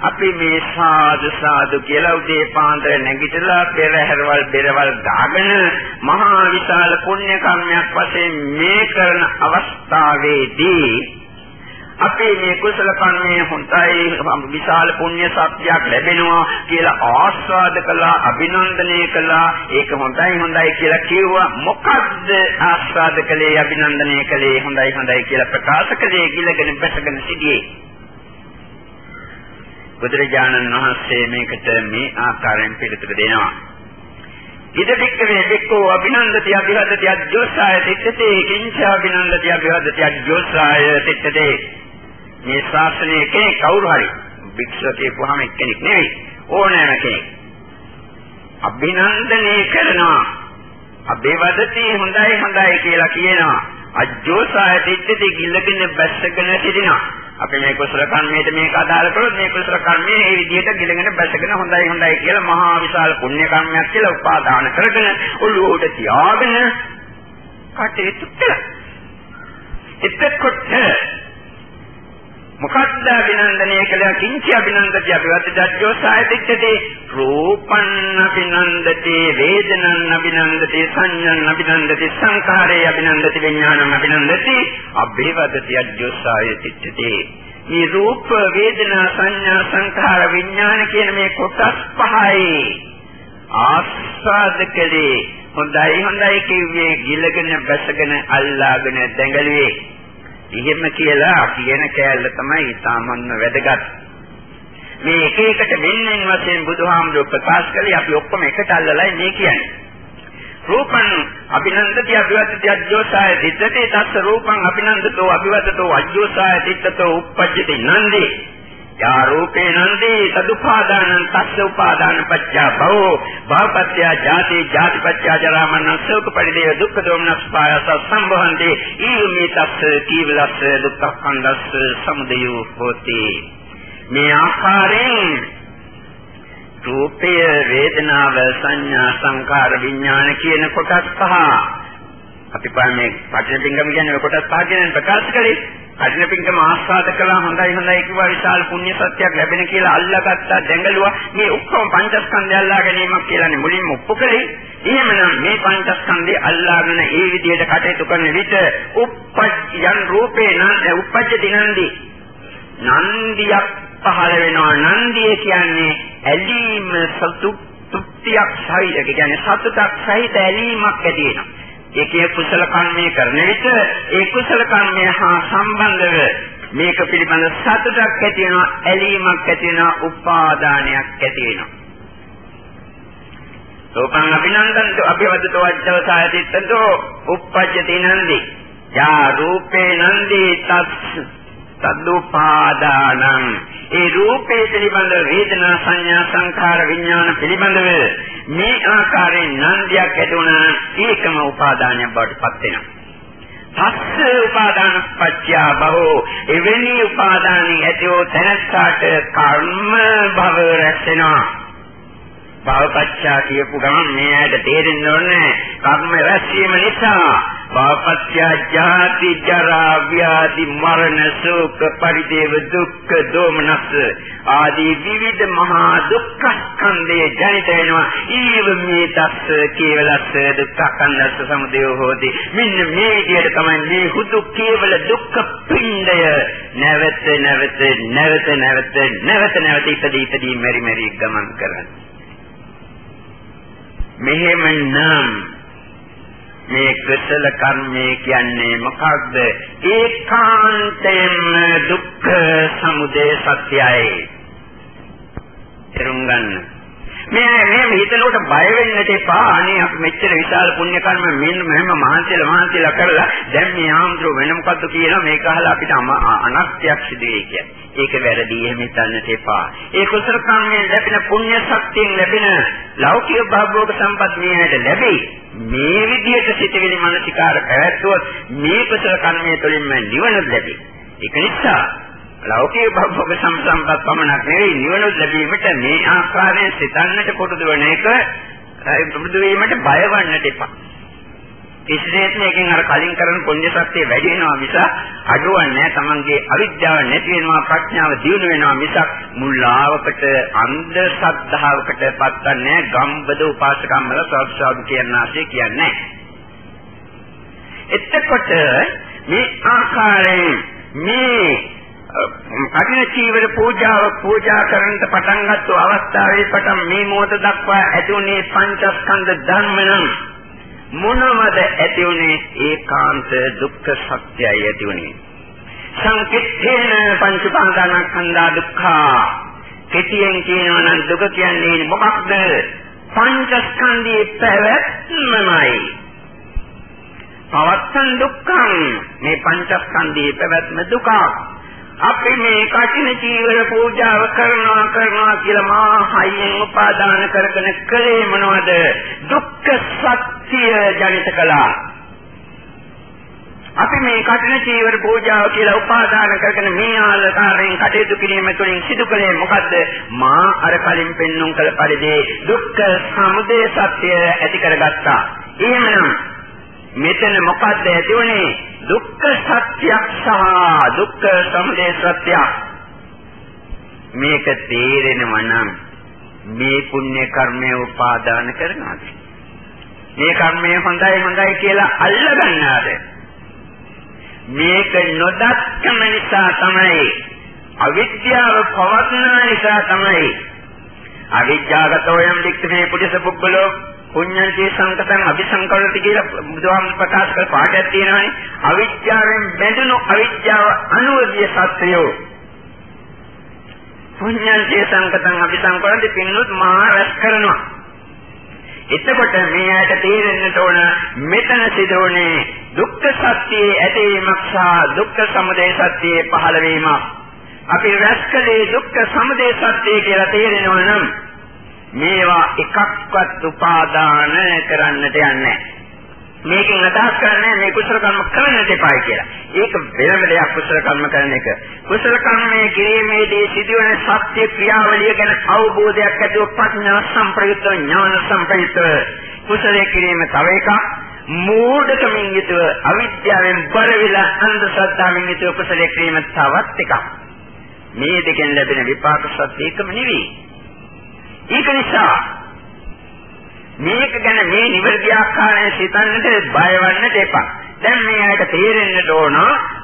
අපි මේ සාදු සාදු කියලා උදේ පාන්දර නැගිටලා පෙරහැරවල් බෙරවල් දාගෙන මහා විශාල පුණ්‍ය කර්මයක් වශයෙන් මේ කරන අවස්ථාවේදී අපේ මේ කුසල කර්මයේ හොඳයි විශාල පුණ්‍ය ශක්තියක් ලැබෙනවා කියලා ආස්වාද කළා අභිනන්දනය කළා. ඒක හොඳයි හොඳයි කියලා කිව්වා. මොකද්ද ආස්වාද කළේ අභිනන්දනය කළේ? හොඳයි හොඳයි කියලා ප්‍රකාශ කළේ ගිලගෙන බැසගෙන සිටියේ. බුදුරජාණන් වහන්සේ මේකට මේ ආකාරයෙන් පිළිතුරු දෙනවා. ඉදපික්කවේ බික්කෝ අභිනන්දති අභිවදති අජ්ජෝසාය තිත්තේ කිංච අභිනන්දති අභිවදති අජ්ජෝසාය තිත්තේ මේ ශාස්ත්‍රයේ කෙනෙක් කවුරු හරි භික්ෂුව කියපුවාම එක්කෙනෙක් නෙවෙයි ඕනෑම කෙනෙක්. අභිනන්දනය කරනවා. අබේවදති හොඳයි හොඳයි කියලා කියනවා. අජ්ජෝසාය තිද්දති ගිල්ලගෙන බැස්සගෙන සිටිනවා. අපි මේ කුසල කර්මයට මේක අදාළ කරොත් මේ කුසල කර්මයේ මේ විදිහට ගිලගෙන බැසගෙන හොඳයි හොඳයි කියලා මහා විශාල පුණ්‍ය කර්මයක් කියලා උපාදාන කරගෙන ඔළුවට තියාගෙන කටයුතු කළා. එතකොට මොකද්ද අභිනන්දනය කළ? කිංචි අභිනන්දති? අභිවද්දජ්ජෝ සායතිච්ඡති රූපං අභිනන්දති වේදනං අභිනන්දති සංඤං අභිනන්දති සංඛාරේ අභිනන්දති විඥානං අභිනන්දති. අභිවද්දති අජ්ජෝ සායතිච්ඡති මේ රූප වේදනා සංඥා සංඛාර විඥාන කියන මේ කොටස් පහයි ආස්වාදකලේ හොඳයි හොඳයි කිව්වේ ගිලගෙන බැසගෙන අල්ලාගෙන දැඟලුවේ. එහෙම කියලා කියන කෑල්ල තමයි ඊටාමන්න වැදගත්. මේ එක එකට වෙන්වෙන් වශයෙන් බුදුහාමුදුරුවෝ ප්‍රකාශ කළේ අපි ඔක්කොම එකට අල්ලලයි මේ කියන්නේ. රූපං අභිනන්දති අභිවදති අජ්ජෝසාය දිත්තේ තස්ස රූපං අභිනන්දතෝ අභිවදතෝ අජ්ජෝසාය දිත්තතෝ uppajjati නන්දේ යා රූපේ නන්දී සදුපාදානං තස්ස උපාදාන පච්චා භවෝ භවපත්‍ය ජාති ජාති පච්චා ජරා මරණ ශෝක පරිදේ දුක්ඛ දෝමනස් පායස සම්භවන්ති ඊමේ තස්ස කීවලස්ස දුක්ඛ කණ්ඩස්ස සමුදයෝ හෝති. මේ ආකාරයෙන් රූපය වේදනාව සංඥා සංකාර විඥාන කියන කොටස් පහ. අපි පාමේ පටිච්චසමුප්පාද කියන්නේ කොටස් පහ කියන ප්‍රකාශ කරේ. කටින පිංකම ආස්වාද කළා හොඳයි හොඳයි කිව්වා විශාල පුණ්‍ය සත්‍යයක් ලැබෙන කියලා අල්ලාගත්තා දැඟලුවා. මේ ඔක්කොම පංචස්කන්ධය අල්ලා ගැනීමක් කියලානේ මුලින්ම ඔප්පු කළේ. එහෙමනම් මේ පංචස්කන්ධය අල්ලාගෙන ඒ විදිහට කටයුතු කරන විට උප්පජ්ජයන් රූපේ නන්ද උප්පජ්ජ දිනන්දි නන්දියක් පහළ වෙනවා. නන්දිය කියන්නේ ඇලීම සතුට තෘප්තියක් සහිත ඒ කියන්නේ සතුටක් සහිත ඇලීමක් ඇති වෙනවා. ඒකේ කුසල කර්මය කරන විට ඒ කුසල කර්මය හා සම්බන්ධව මේක පිළිබඳ සතුටක් ඇති වෙනවා ඇලීමක් ඇති වෙනවා උපාදානයක් ඇති වෙනවා. සෝපං අභිනන්දන්තෝ අභිවදතෝ අජ්ජවසායතිත්තෝ uppajjati nandi යා රූපේ නන්දි තස් සද්දුපාදානං ඒ රූපේ පිළිබඳ වේදනා සංඥා සංඛාර විඥාන පිළිබඳව මේ ආකාරයෙන් නන්දියක් ඇති වුණා ඒකම උපාදානයක් බවට පත් වෙනවා. පස්ස උපාදාන පත්‍ය බහෝ එවැනි උපාදානින් ඇතිවෝ තැනස්සාට කර්ම භව රැස් වෙනවා. භවපච්චා කියපු ගමන් මේ ඇයට තේරෙන්න ඕනේ කර්ම රැස්වීම නිසා. භවපච්චා ජාති ජරා ව්‍යාධි මරණ ශෝක පරිදේව දුක්ඛ දෝමනස් ආදී විවිධ මහා දුක්ඛ ස්කන්ධය ජනිත වෙනවා. ඊව මේ තස්ස කේවලස්ස දුක්ඛ සමුදය හෝති. මෙන්න මේ විදිහට තමයි මේ හුදු කේවල දුක්ඛ පින්ඩය නැවත නැවත නැවත නැවත නැවත නැවත ඉපදී ඉපදී මෙරි මෙරි ගමන් කරන්නේ. මෙහෙමනම් මේ කුසල කර්මය කියන්නේ මොකක්ද? ඒකාන්තයෙන්ම දුක්ඛ සමුදය සත්‍යයි. තේරුම් ගන්න. මේ මේ හිතනකොට බය වෙන්නට එපා. අනේ අපි මෙච්චර විශාල පුණ්‍ය කර්ම මෙන්න මෙහෙම මහන්සියලා මහන්සියලා කරලා දැන් මේ ආම්ද්‍රෝ වෙන මොකද්ද කියනවා මේක අහලා අපිට අනක්තියක් සිදු වෙයි කියන්නේ. ඒක වැරදි එහෙම හිතන්නට එපා. ඒ කුසල කර්මයෙන් ලැබෙන පුණ්‍ය ශක්තියෙන් ලැබෙන ලෞකික භාගෝග සම්පත් මේකට ලැබෙයි. මේ විදිහට සිතවිලි මනසිකාර පැවැත්වුවොත් මේ කුසල කර්මයේ තුළින්ම නිවන ලැබෙයි. ඒක නිසා ලෞකික භවක සම්සම්පත් පමණක් නෙවෙයි නිවන ලැබීමට මේ ආකාරයෙන් සිතන්නට පුරුදු වෙන එක පුරුදු වීමට බය වන්නට එපා. කිසිසේත් මේකෙන් අර කලින් කරන පුණ්‍ය ශක්තිය වැඩි වෙනවා මිස අඩුවන්නේ නැහැ. Tamange අවිද්‍යාව නැති වෙනවා ප්‍රඥාව දියුණු වෙනවා මිසක් මුල්ලාවකට අන්ධ ශ්‍රද්ධාවකට පත්වන්නේ ගම්බද උපාසකම්වල සත්‍සාදු කියනාසේ කියන්නේ. එතකොට මේ ආකාරයෙන් මේ කටින චීවර පූජාව පූජා කරන්නට පටන් ගත්ත අවස්ථාවේ පටන් මේ මොහොත දක්වා ඇතිුනේ පංචස්කන්ධ ධර්ම නම් මොනවද ඇතිුනේ ඒකාන්ත දුක්ඛ සත්‍යයි ඇතිුනේ සංකිට්ඨේන පංච පාදානස්කන්ධා දුක්ඛා. කෙටියෙන් කියනවා නම් දුක කියන්නේ මොකක්ද? පංචස්කන්ධයේ පැවැත්මමයි. පවත්තන් දුක්ඛං. මේ පංචස්කන්ධයේ පැවැත්ම දුකක්. අපි මේ කටින ජීවන පූජාව කරනවා කරනවා කියලා මා හයියෙන් උපාදාන කරගෙන කලේ මොනවද? දුක්ඛ සත්‍ය ජනිත කළා. අපි මේ කටින ජීවන පූජාව කියලා උපාදාන කරගෙන මේ ආකාරයෙන් කටයුතු කිරීම තුළින් සිදු කළේ මොකද්ද? මා අර කලින් පෙන්눔 කළ පරිදි දුක්ඛ සමුදය සත්‍ය ඇති කරගත්තා. එහෙමනම් මෙතන මොකද්ද ඇති වුනේ දුක්ඛ සත්‍යයක් සහ දුක්ඛ සමුදය සත්‍යයක්. මේක තේරෙනවා නම් මේ පුණ්‍ය කර්මය උපාදාන කරනවාද? මේ කර්මය හොඳයි හොඳයි කියලා අල්ලගන්නාද? මේක නොදක්කම නිසා තමයි අවිද්‍යාව පවත්න නිසා තමයි අවිද්‍යාවගතෝ යම් වික්ඛේ පුරිස පුබ්බලෝ පුඤ්ඤන්ති සංකතං අபிසංකරති කියලා බුදුහාමුදුර ප්‍රකාශ කළ පාඩයක් තියෙනවානේ. අවිද්‍යාවෙන් බැඳුණු අවිද්‍යාව අනුවදිය සත්‍යෝ. පුඤ්ඤන්ති සංකතං අபிසංකරති පින්නොත් මහා රැස් කරනවා. එතකොට මේ ඇයට තේරෙන්නට ඕන මෙතන සිදුවන්නේ දුක්ඛ සත්‍යයේ ඇතිවීමක් සහ දුක්ඛ සමුදය සත්‍යයේ පහළ වීමක්. අපි රැස්කලේ දුක්ඛ සමුදය සත්‍යය කියලා තේරෙනවා නම් මේවා එකක්වත් උපාදාන කරන්නට යන්නේ මේකෙන් අදහස් කරන්නේ මේ කුසල කර්ම කරන්නට එපායි කියලා. ඒක වෙනම දෙයක් කුසල කර්ම කරන එක. කුසල කර්මයේ කිරීමේදී සිදුවන සත්‍ය ක්‍රියාවලිය ගැන අවබෝධයක් ඇතිව ප්‍රඥා සම්ප්‍රයුක්ත ඥාන සම්ප්‍රයුක්ත කුසලයේ කිරීම තව එකක් මූඩකමින් යුතුව අවිද්‍යාවෙන් බර වෙලා අන්ධ ශ්‍රද්ධාවෙන් යුතුව කුසලයේ ක්‍රීම තවත් එකක්. මේ දෙකෙන් ලැබෙන විපාක සත්‍ය එකම නෙවෙයි. ඒක නිසා මේක ගැන මේ නිවැරදි ආකාරයෙන් සිතන්නට බයවන්නට එපා. දැන් මේ අයට තේරෙන්නට ඕන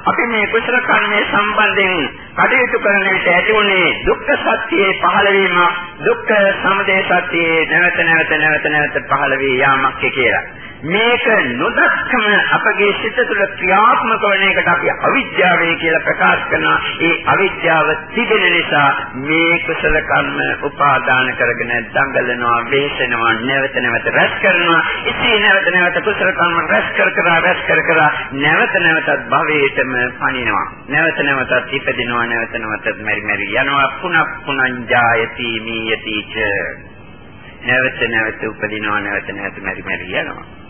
අපි මේ කුසල කර්මයේ සම්බන්ධයෙන් කටයුතු කරන විට ඇති වුණේ දුක්ඛ සත්‍යයේ පහළ වීම දුක්ඛ සමුදය සත්‍යයේ නැවත නැවත නැවත නැවත පහළ වී යාමක් කියලා. මේක නොදක්කම අපගේ සිත තුළ ක්‍රියාත්මක වන එකට අපි අවිද්‍යාවයි කියලා ප්‍රකාශ කරනවා. ඒ අවිද්‍යාව තිබෙන නිසා මේ කුසල කර්ම උපාදාන කරගෙන දඟලනවා, වෙහෙසෙනවා, නැවත නැවත රැස් කරනවා. ඉතින් නැවත නැවත කුසල කර්ම රැස් කර කර රැස් කර කර නැවත නැවතත් භවයටම පණිනවා. නැවත නැවතත් ඉපදිනවා, නැවත නැවතත් මෙරි මෙරි යනවා. පුනః පුනංජායති මීයති ච නැවත නැවත උපදිනවා නැවත නැවත මෙරි මෙරි යනවා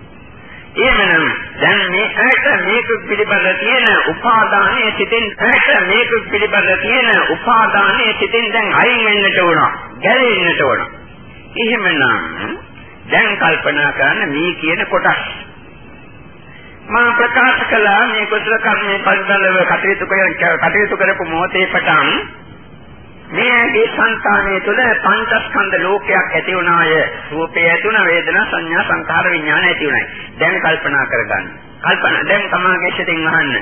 එහෙමනම් දැන් මේ ඇයට මේක පිළිබඳ තියෙන උපාදානයේ සිටින් ඇයට මේක පිළිබඳ තියෙන උපාදානයේ සිටින් දැන් අයින් වෙන්නට ඕන. ගැලෙන්නට ඕන. එහෙමනම් දැන් කල්පනා කරන්න මේ කියන කොටස් මා ප්‍රකාශ කළා මේ කුසල කර්මයේ පරිබලව කටයුතු කටයුතු කරපු මොහොතේ පටන් මේගේ සංකාණය තුළ පංචස්කන්ධ ලෝකයක් ඇති වුණාය. රූපය ඇති වුණා, වේදනා, සංඥා, සංඛාර, විඥාන ඇති වුණායි. දැන් කල්පනා කරගන්න. කල්පනා දැන් තමාගේ සිතින් අහන්න.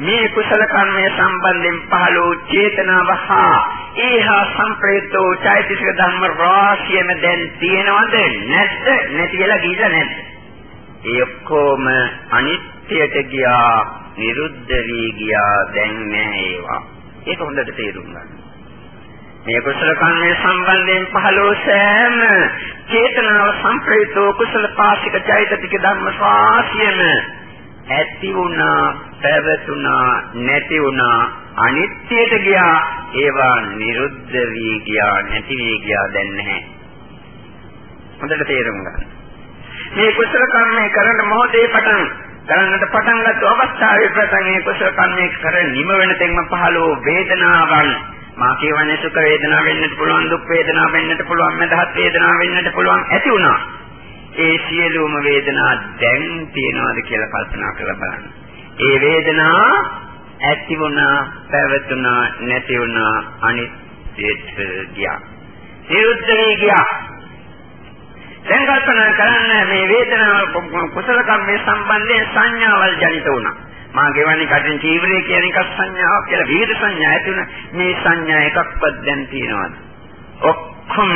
මේ කුසල කර්මය සම්බන්ධයෙන් පහළ වූ චේතනාව හා ඒහා සංප්‍රේතෝ චෛතසික ධර්ම රාශියම දැන් තියෙනවද නැත්ද නැති වෙලා ගිහිල්ලා නැද්ද ඒ ඔක්කොම අනිත්‍යයට ගියා නිරුද්ධ වී ගියා දැන් නැහැ ඒවා ඒක හොඳට තේරුම් ගන්න මේ කුසල කර්මයේ සම්බන්ධයෙන් පහළෝ සෑම චේතනාව සංප්‍රේතෝ කුසල පාසික චෛතසික ධර්ම ශාසියම ඇති වුණා පැවතුණා නැති වුණා අනිත්‍යයට ගියා ඒවා නිරුද්ධ වී ගියා නැති වී ගියා දැන් නැහැ. හොඳට තේරුම් ගන්න. මේ කුසල කර්මය කරන මොහොතේ පටන් කරන්නට පටන් ගත් අවස්ථාවේ පටන් මේ කුසල කර්මය කර නිම වෙන තෙක්ම පහළෝ වේදනාවන් මා කියවන්නේ සුඛ වේදනා වෙන්නත් පුළුවන් දුක් වේදනා වෙන්නත් පුළුවන් මදහත් වේදනා වෙන්නත් පුළුවන් ඇති වුණා. ඒ සියලුම වේදනා දැන් තියනවාද කියලා කල්පනා කරලා බලන්න. ඒ වේදනා ඇති වුණා, පැවතුණා, නැති වුණා, අනිත්‍යට ගියා. නිරුද්ධ වී ගියා. දැන් කල්පනා කරන්න මේ වේදනාව කුසල කම්මේ සම්බන්ධයෙන් සංඥාවල් ජනිත වුණා. මා ගෙවන්නේ කටින් චීවරය කියන එක සංඥාවක් කියලා විවිධ සංඥා ඇති වෙන මේ සංඥා එකක්වත් දැන් තියෙනවද? ඔක්කොම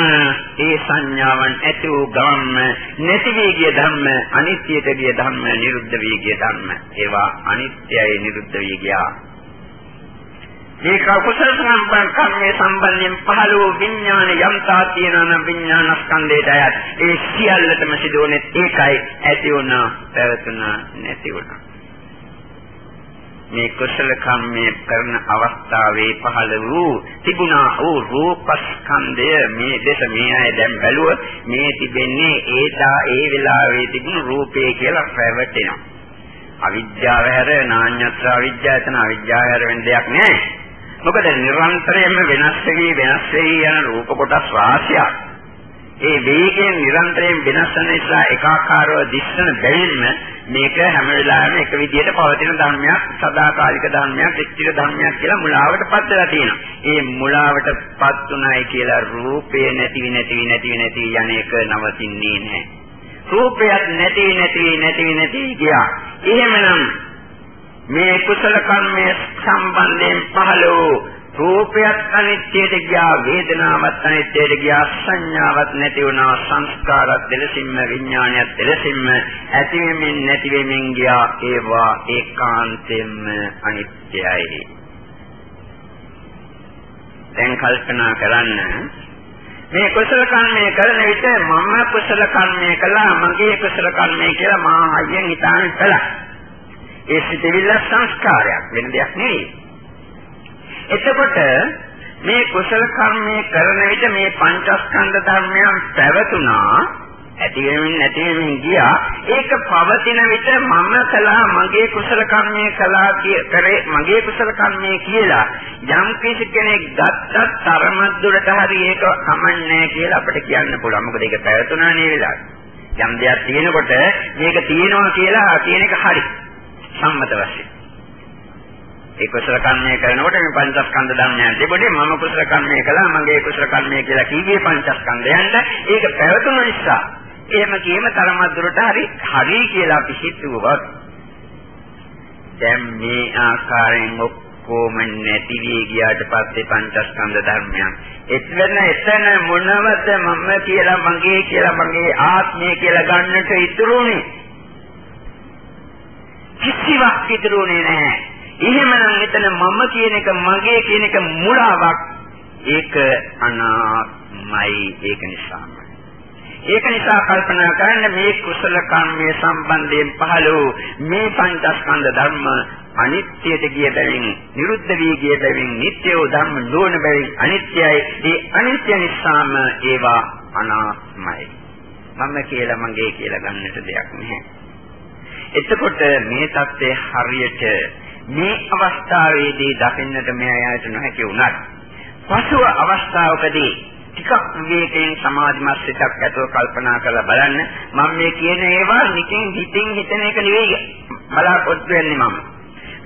ඒ සංඥාවන් ඇති වූ ගමන්ම නැති වී ගිය ධර්ම අනිත්‍යයට ගිය ධර්ම නිරුද්ධ වී ගිය ධර්ම ඒවා අනිත්‍යයි නිරුද්ධ වී ගියා. මේ කුසල සම්පන්න කර්මයේ සම්බන්ධයෙන් පහළ වූ විඥාන යම්තා තියෙනවා නම් විඥානස්කන්ධයට අයත් ඒ සියල්ලටම සිදුවන්නේ ඒකයි ඇති වුණා පැවතුණා නැති වුණා. මේ කුසල කම්මේ කරන අවස්ථාවේ පහළ වූ තිබුණා වූ රූපස්කන්ධය මේ දෙස මේ අය දැන් බැලුව මේ තිබෙන්නේ ඒදා ඒ වෙලාවේ තිබුණු රූපේ කියලා පැවැටෙනවා අවිද්‍යාව හැර නාඤ්‍යත්‍ර අවිද්‍යාව එතන අවිද්‍යාව හැර වෙන දෙයක් නෑ. මොකද නිරන්තරයෙන්ම වෙනස් වෙවි වෙනස් වෙවි යන රූප කොටස් රාශියක් ඒ වේගයෙන් නිරන්තරයෙන් වෙනස් වෙන නිසා එකාකාරව දිස්සන බැවින්ම මේක හැම වෙලාවෙම එක විදිහට පවතින ධර්මයක් සදාකාලික ධර්මයක් එක්තිර ධර්මයක් කියලා මුලාවටපත් වෙලා තියෙනවා. ඒ මුලාවටපත් උනායි කියලා රූපේ නැති නැති නැති නැති යන එක නවතින්නේ නැහැ. රූපයක් නැති නැති නැති නැති ගියා. එහෙමනම් මේ කුසල කර්මයේ සම්බන්ධයෙන් පහළ වූ රූපයත් අනිත්‍යයට ගියා වේදනාවත් අනිත්‍යයට ගියා සංඥාවක් නැති වුණා සංස්කාරات දෙලසින්ම විඥානයත් දෙලසින්ම ඇතිවෙමින් නැතිවෙමින් ගියා. ඒවා ඒකාන්තයෙන්ම අනිත්‍යයි. දැන් කල්පනා කරන්න. මේ කුසල කර්මය කරන විට මම කුසල කර්මය කළා මගේ කුසල කර්මය කියලා මා හයියෙන් හිතාන කළා. ඒ සිටිවිල්ල සංස්කාරයක් වෙන දෙයක් නෙවෙයි. එතකොට මේ කුසල කර්මයේ කරන විට මේ පංචස්කන්ධ ධර්මයන් පැවතුනා ඇති වෙමින් නැති වෙමින් ගියා ඒක පවතින විට මම කළා මගේ කුසල කර්මයේ කළා කරේ මගේ කුසල කර්මයේ කියලා යම් කිසි කෙනෙක් ගත්තත් තරමක් දුරට හරි ඒක කමන්නේ කියලා අපිට කියන්න පුළුවන් මොකද ඒක පැවතුනා නේ වෙලාවේ යම් දෙයක් තියෙනකොට මේක තියෙනවා කියලා කියන එක හරි. සම්මත වශයෙන්. ඒ කුසල කර්මය කරනකොට මේ පංචස්කන්ධ ධර්මයන් තිබුණේ මම කුසල කර්මය කළා මගේ කුසල කර්මය කියලා කිව්වේ පංචස්කන්ධයන්ට ඒක පැවතුන නිසා එහෙම කියම තරමක් දුරට හරි හරි කියලා අපි හිතුවොත් දැන් මේ ආකාරයෙන් ඔක්කොම නැති වී ගියාට පස්සේ පංචස්කන්ධ ධර්මයන් එතන එතන මොනවද මම කියලා මගේ කියලා මගේ ආත්මය කියලා ගන්නට ඉතුරුනේ කිසිවක් ඉතුරුනේ නැහැ. එහෙමනම් එතන මම කියන එක මගේ කියන එක මුලාවක්. ඒක අනාත්මයි. ඒක නිසාම ඒක නිසා කල්පනා කරන්න මේ කුසල කර්මයේ සම්බන්ධයෙන් පහළ වූ මේ පංචස්කන්ධ ධර්ම අනිත්‍යයට ගිය බැවින් නිරුද්ධ වී ගිය බැවින් නිට්ටයෝ ධර්ම නොවන බැවින් අනිත්‍යයි. ඒ අනිත්‍ය නිසාම ඒවා අනාත්මයි. මම කියලා මගේ කියලා ගන්නට දෙයක් නැහැ. එතකොට මේ தත්ත්වය හරියට මේ අවස්ථාවේදී දකින්නට මේ අයට නොහැකි වුණත් පසුව අවස්ථාවකදී ටිකක් විවේකයෙන් සමාධිමත් සිතක් ඇතුව කල්පනා කරලා බලන්න. මම මේ කියන ඒවා නිකන් හිතින් හිතන එක නෙවෙයි බලාපොරොත්තු වෙන්නේ මම.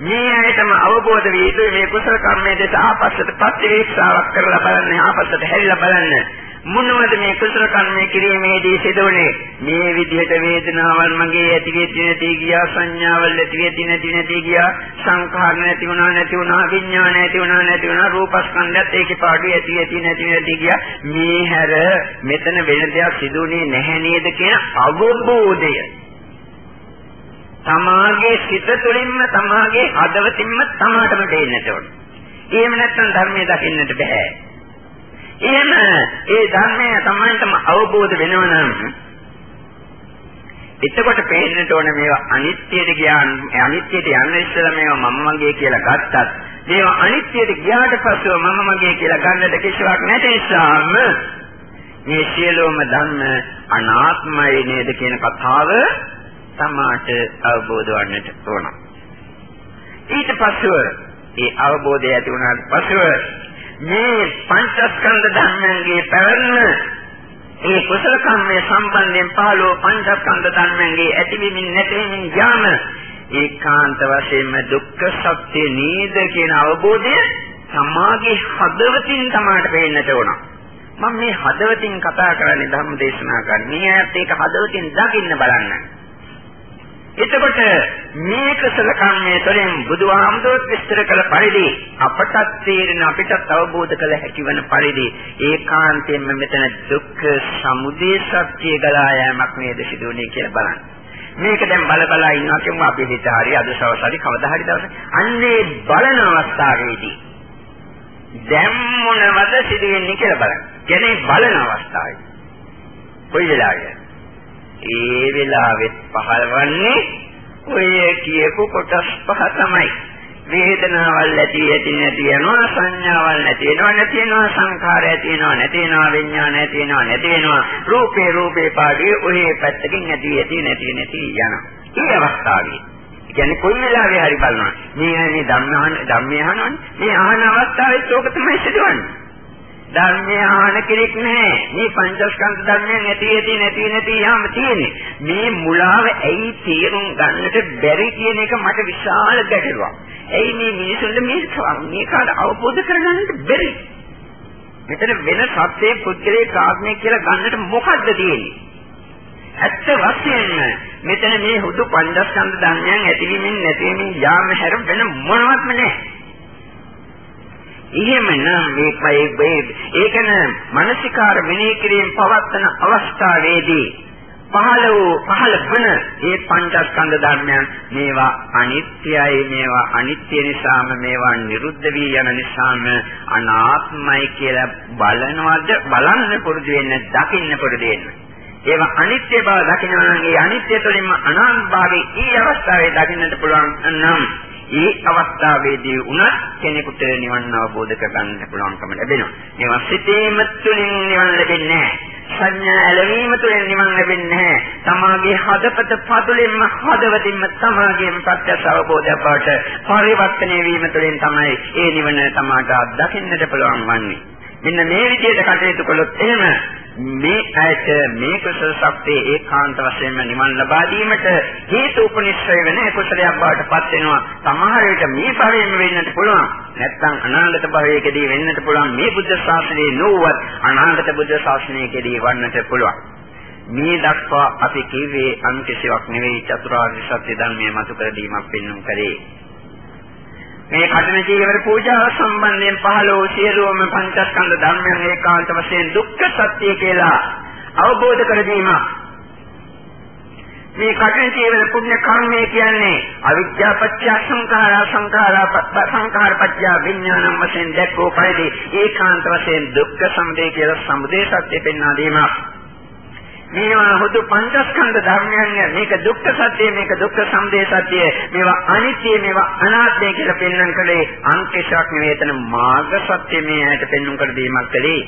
මේ ඇයටම අවබෝධ විය යුතුයි. මේ කුසල කර්මයේ දෙස ආපස්සට ප්‍රතිවේක්ෂාවක් කරලා බලන්න ආපස්සට හැරිලා බලන්න. මොනවද මේ කුසල කර්මය කිරීමේදී සිදුවන්නේ මේ විදිහට වේදනාවල් මගේ ඇති වෙති නැති ගියා සංඥාවල් ඇති වෙති නැති නැති ගියා සංඛාර නැති වුණා නැති වුණා විඥාන නැති වුණා නැති වුණා රූපස්කන්ධයත් ඒකේ පාඩු ඇති වෙති නැති නැති ගියා මේ හැර මෙතන වෙන දෙයක් සිදුුනේ නැහැ නේද කියන අවබෝධය තමාගේ සිත තුළින්ම තමාගේ හදවතින්ම තමාටම දෙන්නට ඕන. එහෙම නැත්නම් ධර්මයේ දකින්නට බෑ. එහෙම ඒ ධර්මය තමයිටම අවබෝධ වෙනවා නම් එතකොට පේන්නට ඕන මේවා අනිත්‍යයට ගියාන් අනිත්‍යයට යන්න ඉස්සෙල්ලා මේවා මම මගේ කියලා ගත්තත් මේවා අනිත්‍යයට ගියාට පස්සෙ මම මගේ කියලා ගන්නට කිසිවක් නැති නිසාම මේ සියලුම ධර්ම අනාත්මයි නේද කියන කතාව තමාට අවබෝධ වන්නට ඕන. ඊට පස්සෙ ඒ අවබෝධය ඇති වුණාට පස්සෙ මේ පංචස්කන්ධ ධර්මයන්ගේ පැවැත්ම ඒ කුසල කර්මයේ සම්බන්ධයෙන් පහළෝ පංචස්කන්ධ ධර්මයන්ගේ ඇතිවීමින් නැතිවීමින් යාම ඒකාන්ත වශයෙන්ම දුක්ඛ සත්‍ය නේද කියන අවබෝධය සමාගේ හදවතින් තමයි පේන්නට ඕන. මම මේ හදවතින් කතා කරන්නේ ධර්ම දේශනා කරන්නේ. මේ ඇත්ත ඒක හදවතින් දකින්න බලන්න. එතකොට මේ කුසල කර්මයේ තුළින් බුදුහාමුදුරුවෝ විස්තර කළ පරිදි අපටත් තේරෙන අපිටත් අවබෝධ කළ හැකි වන පරිදි ඒකාන්තයෙන්ම මෙතන දුක්ඛ සමුදය සත්‍ය ගලා යෑමක් නේද සිදුවන්නේ කියලා බලන්න. මේක දැන් බල බලා ඉන්නවා කියමු අපි හිත හරි අද සවස් හරි කවදා හරි දවසක අන්නේ බලන අවස්ථාවේදී දැන් මොනවද සිදුවෙන්නේ කියලා බලන්න. කියන්නේ බලන අවස්ථාවේ. කොයි වෙලාවෙද? ඒ වෙලාවෙත් පහළවන්නේ ඔය කියපු කොටස් පහ තමයි. වේදනාවල් ඇති ඇති නැති යනවා සංඥාවල් නැති වෙනවා නැති වෙනවා සංඛාර ඇති වෙනවා නැති වෙනවා විඥාන ඇති වෙනවා නැති වෙනවා රූපේ රූපේ පාඩේ ඔය පැත්තකින් ඇති ඇති නැති නැති යනවා. මේ අවස්ථාවේ කියන්නේ කොයි වෙලාවෙ හරි බලනවා. මේ මේ ධම්මහන ධම්මය අහනවනේ. මේ අහන අවස්ථාවේ ඒක තමයි සිදුවන්නේ. ධර්මය ආහන කෙනෙක් නැහැ. මේ පංචස්කන්ධ ධර්මයන් ඇති ඇති නැති නැති යාම තියෙන්නේ. මේ මුලාව ඇයි තේරුම් ගන්නට බැරි කියන එක මට විශාල ගැටලුවක්. ඇයි මේ මිනිසුන්ට මේ මේකට අවබෝධ කරගන්නට බැරි? මෙතන වෙන සත්‍යයේ පුද්ගලයේ කාර්යය කියලා ගන්නට මොකද්ද තියෙන්නේ? ඇත්ත වශයෙන්ම මෙතන මේ හුදු පංචස්කන්ධ ධර්මයන් ඇතිවීමෙන් නැතිවීමෙන් යාම හැර වෙන මොනවත්ම නැහැ. එහෙමනම් මේකයි මේ ඒකන මානසිකාර විනය කිරීම පවත්තන අවස්ථාවේදී පහළ වූ පහළ වන මේ පංචස්කන්ධ ධර්මයන් මේවා අනිත්‍යයි මේවා අනිත්‍ය නිසාම මේවා නිරුද්ධ වී යන නිසාම අනාත්මයි කියලා බලනවද? බලන්න පුරුදු වෙන්න දකින්න පුරුදු වෙන්න. ඒවා අනිත්‍ය බව දකිනවා නම් ඒ අනිත්‍ය තුළින්ම අනාත්ම භාවයේ ඊ අවස්ථාවේ දකින්නට පුළුවන් නම් ඒ අවස්ථාවේදී වුණත් කෙනෙකුට නිවන් අවබෝධ කරගන්න පුළුවන්කම ලැබෙනවා. මේවා සිතේම තුලින් නිවන් ලැබෙන්නේ නැහැ. සංඥා ඇලවීම තුළින් නිවන් ලැබෙන්නේ නැහැ. තමාගේ හදපත පතුලින්ම හදවතින්ම තමාගේම ප්‍රත්‍යක්ෂ අවබෝධය බවට පරිවර්තනය වීම තුළින් තමයි ඒ නිවන තමාට දකින්නට පුළුවන් වන්නේ. මෙන්න මේ විදිහට කටයුතු කළොත් එහෙම මේ ඇයට මේ කුසල ශක්තිය ඒකාන්ත වශයෙන්ම නිවන් ලබා දීමට හේතු උපනිශ්‍රය වෙන කුසලයක් බවට පත් වෙනවා. සමහර විට මේ භවයෙම වෙන්නට පුළුවන්. නැත්නම් අනාගත භවයකදී වෙන්නට පුළුවන්. මේ බුද්ධ ශාසනයේ නොවුවත් අනාගත බුද්ධ ශාසනයකදී වන්නට පුළුවන්. මේ දක්වා අපි කිව්වේ අන් කිසිවක් නෙවෙයි චතුරාර්ය සත්‍ය ධර්මයේ මතු කර දීමක් පෙන්වුම් කරේ. මේ කඨින ජීවර පූජාව සම්බන්ධයෙන් පහළ වූ සියලුම පංචස්කන්ධ ධර්මයන් ඒකාන්ත වශයෙන් දුක්ඛ සත්‍ය කියලා අවබෝධ කර දීම. මේ කඨින ජීවර පුණ්‍ය කර්මය කියන්නේ අවිද්‍යා පත්‍ය සංඛාර සංඛාර සංඛාර පත්‍ය විඥානම් වශයෙන් දැක්වූ පරිදි ඒකාන්ත වශයෙන් දුක්ඛ සමුදය කියලා සමුදය සත්‍ය පෙන්වා දීමක්. මේවා හුදු පංචස්කන්ධ ධර්මයන් මේක දුක්ඛ සත්‍ය මේක දුක්ඛ සමුදය සත්‍ය මේවා අනිත්‍ය මේවා අනාත්මය කියලා පෙන්වන්න කලේ අංකේශයක් නෙවෙයි එතන මාර්ග සත්‍ය මේ ඇයට පෙන්වන්න කර දීමක් කලේ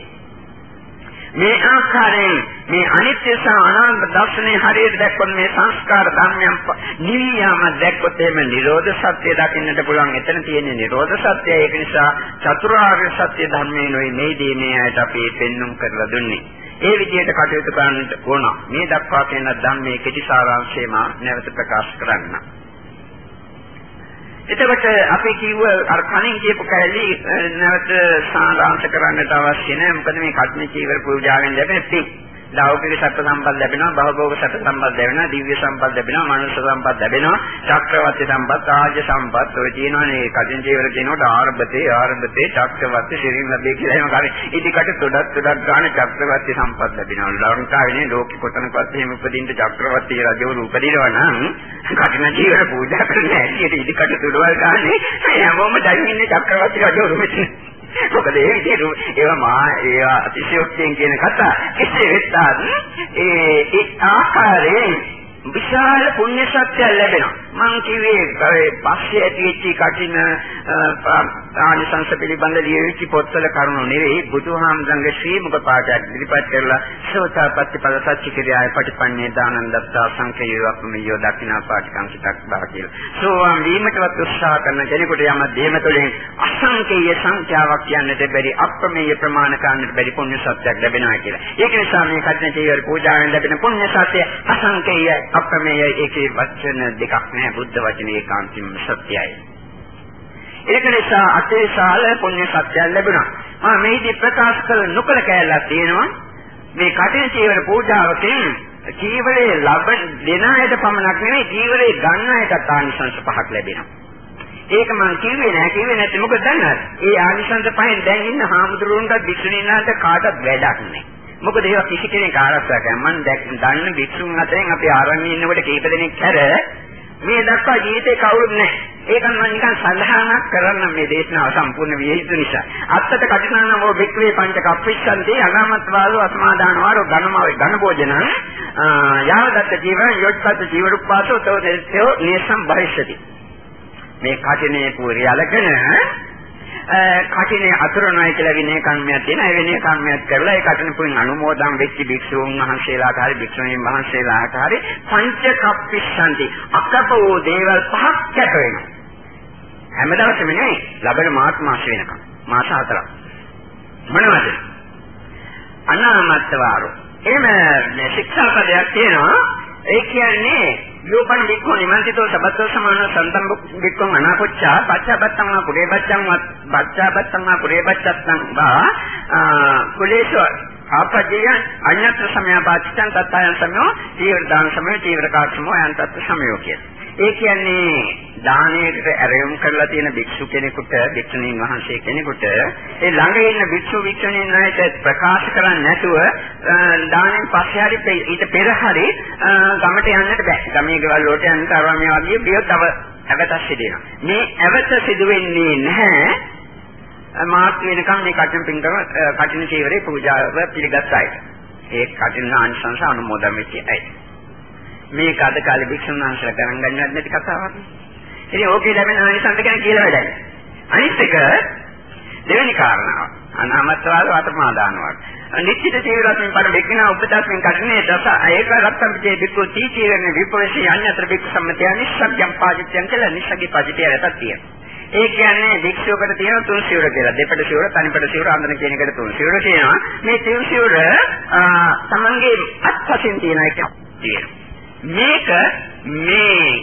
මේ ආකාරයෙන් මේ අනිත්‍ය සහ අනාත්ම දර්ශනේ හරියට දැක්කොත් මේ සංස්කාර ධර්මයන් නිවියාම දැක්කොත් එimhe නිරෝධ සත්‍ය දකින්නට පුළුවන්. එතන තියෙන නිරෝධ සත්‍යය ඒක නිසා චතුරාර්ය සත්‍ය ධර්මයේ මේ දීනේ ඇයට අපි පෙන්눔 කරලා දුන්නේ. ඒ විදිහට කටයුතු කරන්නට ඕන. මේ දක්වා කියන ධම්මයේ කෙටි සාරාංශය මා නැවත ප්‍රකාශ කරන්න. එතකොට අපි කිව්ව අර කණින් කියපු කැලි නැවත සාරාංශ කරන්නට අවශ්‍ය නැහැ. මොකද මේ කට්නි චීවර පූජාවෙන් ලැබෙන පික් ලෞකික සත්‍ය සම්පත් ලැබෙනවා, භවභෝග සත්‍ය සම්පත් ලැබෙනවා, දිව්‍ය සම්පත් ලැබෙනවා, මනුෂ්‍ය සම්පත් ලැබෙනවා, චක්‍රවර්ති සම්පත්, රාජ්‍ය සම්පත් ඔය තියෙනවානේ කටින් ජීවර කියනකොට ආරම්භතේ ආරම්භතේ චක්‍රවර්ති ශරීර ලැබේ කියලා එහෙම කරේ. ඉදිකට තොඩක් තොඩක් ගන්න චක්‍රවර්ති සම්පත් ලැබෙනවා. ලංකාවේ ලෝකෙ කොතනකවත් එහෙම උපදින්න චක්‍රවර්ති රජවරු උපදිනවා නම් කටින් ජීවර පූජා කරන්න ඇයි ඉදිකට තොඩවල් ගන්නේ හැමෝම දැන් ඉන්නේ චක්‍රවර්ති රජවරු මෙතන. මොකද ඒ විදිහට ඒවා මා ඒවා අතිශයෝක්තියෙන් කියන කතා කෙසේ වෙතත් ඒ ඒ ආකාරයෙන් විශාල පුණ්‍ය ශක්තිය ලැබෙනවා. මං කිව්වේ පස්සේ ඇතිවෙච්ච කටින ආනිසංස පිළිබඳ ලියවිච්ච පොත්වල කරුණු නෙවෙයි බුදුහාමුදුරන්ගේ ශ්‍රී මුඛ පාඨයක් ඉදිරිපත් කරලා සෝතාපට්ටි පද සච්ච කිරියාය පටිපන්නේ දානන්දත්තා සංකේයවක්මියෝ දක්ිනා පාඨකං සිතක් බා කියලා. සෝවාන් වීමටවත් උත්සාහ කරන කෙනෙකුට යම දේම තුළින් අසංකේය සංඛ්‍යාවක් කියන්නට බැරි අප්‍රමේය ප්‍රමාණ කරන්නට බැරි පුණ්‍ය සත්‍යයක් ලැබෙනවා කියලා. ඒක නිසා මේ කටින චේවර පූජාවෙන් ලැබෙන පුණ්‍ය සත්‍ය අසංකේය අප්‍රමේය ඒකේ වචන දෙකක් නෑ බුද්ධ වචනේ ඒකාන්තිම සත්‍යයි. ඒක නිසා අතිශාල පුණ්‍ය සත්‍යයක් ලැබුණා. මම මේදී ප්‍රකාශ කළ නොකල කැලලක් තියෙනවා. මේ කටින චීවර පූජාවකින් චීවරේ ලබන දෙන අයට පමණක් නෙවෙයි චීවරේ ගන්න අයටත් ආනිසංස පහක් ලැබෙනවා. ඒක මම කිව්වේ නෑ කිව්වේ නැත්නම් මොකද දන්නවද? ඒ ආනිසංස පහෙන් දැන් ඉන්න හාමුදුරුවන්ට වික්ෂුණීන්ට කාටවත් වැඩක් නෑ. මොකද ඒවා කිසි කෙනෙක් ආරක්ෂා කරන්නේ මම දැක් දන්න වික්ෂුන් අතරින් අපි ආරණ්‍ය ඉන්නකොට කීප දෙනෙක් හැර මේ දක්වා ජීවිතේ කවුරුත් නැහැ. ඒක නම් නිකන් සඳහනක් කරන්න මේ දේශනාව සම්පූර්ණ විය යුතු නිසා. අත්තට කටිනානම ඔය බික්වේ පංච කප්පිස්සන්දී අනාමත් වාලු අස්මාදාන වාරෝ ඝනමාවේ ඝන භෝජන යාවදත්ත ජීවන යොච්චත් ජීවරුප්පාසෝ තෝ දෙස්සෝ නේසම් භවිෂති. මේ කටිනේ පුරිය අලගෙන කටිනේ අතුරුණයි කියලා විනය කර්මයක් තියෙනවා. ඒ විනය කර්මයක් කරලා ඒ කටින පුරින් අනුමෝදන් වෙච්ච භික්ෂුන් වහන්සේලාට හරි භික්ෂුණීන් වහන්සේලාට හරි පංච කප්පිස්සන්ති අකප වූ දේවල් පහක් කැප වෙනවා. හැම දවසෙම නෙවෙයි. ලබන මාස මාස වෙනකම්. මාස හතරක්. මොනවද? අනාමත්වාරෝ. එහෙම ශික්ෂාපදයක් තියෙනවා. ඒ කියන්නේ යෝපන් වික්ඛෝ නිමන්තිතෝ සබත්තෝ සමාන සන්තම් වික්ඛෝ අනාපොච්චා පච්චබත්තං වා කුරේ බච්චං වා පච්චබත්තං වා කුරේ බච්චත්තං වා කුලේශෝ ආපජ්ජය අඤ්ඤත් සමයපාච්චං තත්තායන් සමයෝ ජීවර දාන සමයෝ ජීවර කාර්යමෝ අයන් තත් සමයෝ කියන. ඒ කියන්නේ දානයට ඇරයුම් කරලා තියෙන භික්ෂු කෙනෙකුට භික්ෂුණීන් වහන්සේ කෙනෙකුට ඒ ළඟ ඉන්න භික්ෂු භික්ෂුණීන් වහන්සේට ප්‍රකාශ කරන්නේ නැතුව දානෙන් පස්සේ හරි ඊට පෙර හරි ගමට යන්නට බෑ. ගමේ ගෙවල් වලට යන්න තරම මේ වගේ බියොත් තව ඇවතක් සිදෙනවා. මේ ඇවත සිදු වෙන්නේ නැහැ. මාත් වෙනකම් මේ කටින් පින්කම කටින් චීවරේ පූජාව පිළිගත් අය. ඒ කටින් ආනිසංස අනුමෝදන් වෙච්ච අය. මේක අද කාලේ භික්ෂුන් වහන්සේලා ගණන් ගන්නවත් නැති කතාවක්. ඉතින් ඕකේ ලැබෙන ආනිසංස ගැන කියලා වැඩයි. අනිත් එක දෙවෙනි කාරණාව. අනාමත්වාද වතමාදානවාද. නිශ්චිත ජීවිතයෙන් පර බෙකින උපදස්මින් කටනේ දස ඒක රත්තම් පිටේ බික්කෝ තීචීරණ විපෝෂී අඤ්‍යතර බික්ක සම්මතය නිස්සග්ගම් පාදිත්‍යං කියලා නිස්සග්ගේ පාදිතය රටක් තියෙනවා. ඒ කියන්නේ භික්ෂුවකට තියෙන තුන් සිවුර කියලා. දෙපඩ සිවුර, තනිපඩ සිවුර, අන්දන කියන එකට තුන් සිවුර කියනවා. මේ තුන් සිවුර තමන්ගේ අත්පසින් තියෙන එක තියෙනවා. මේක මේ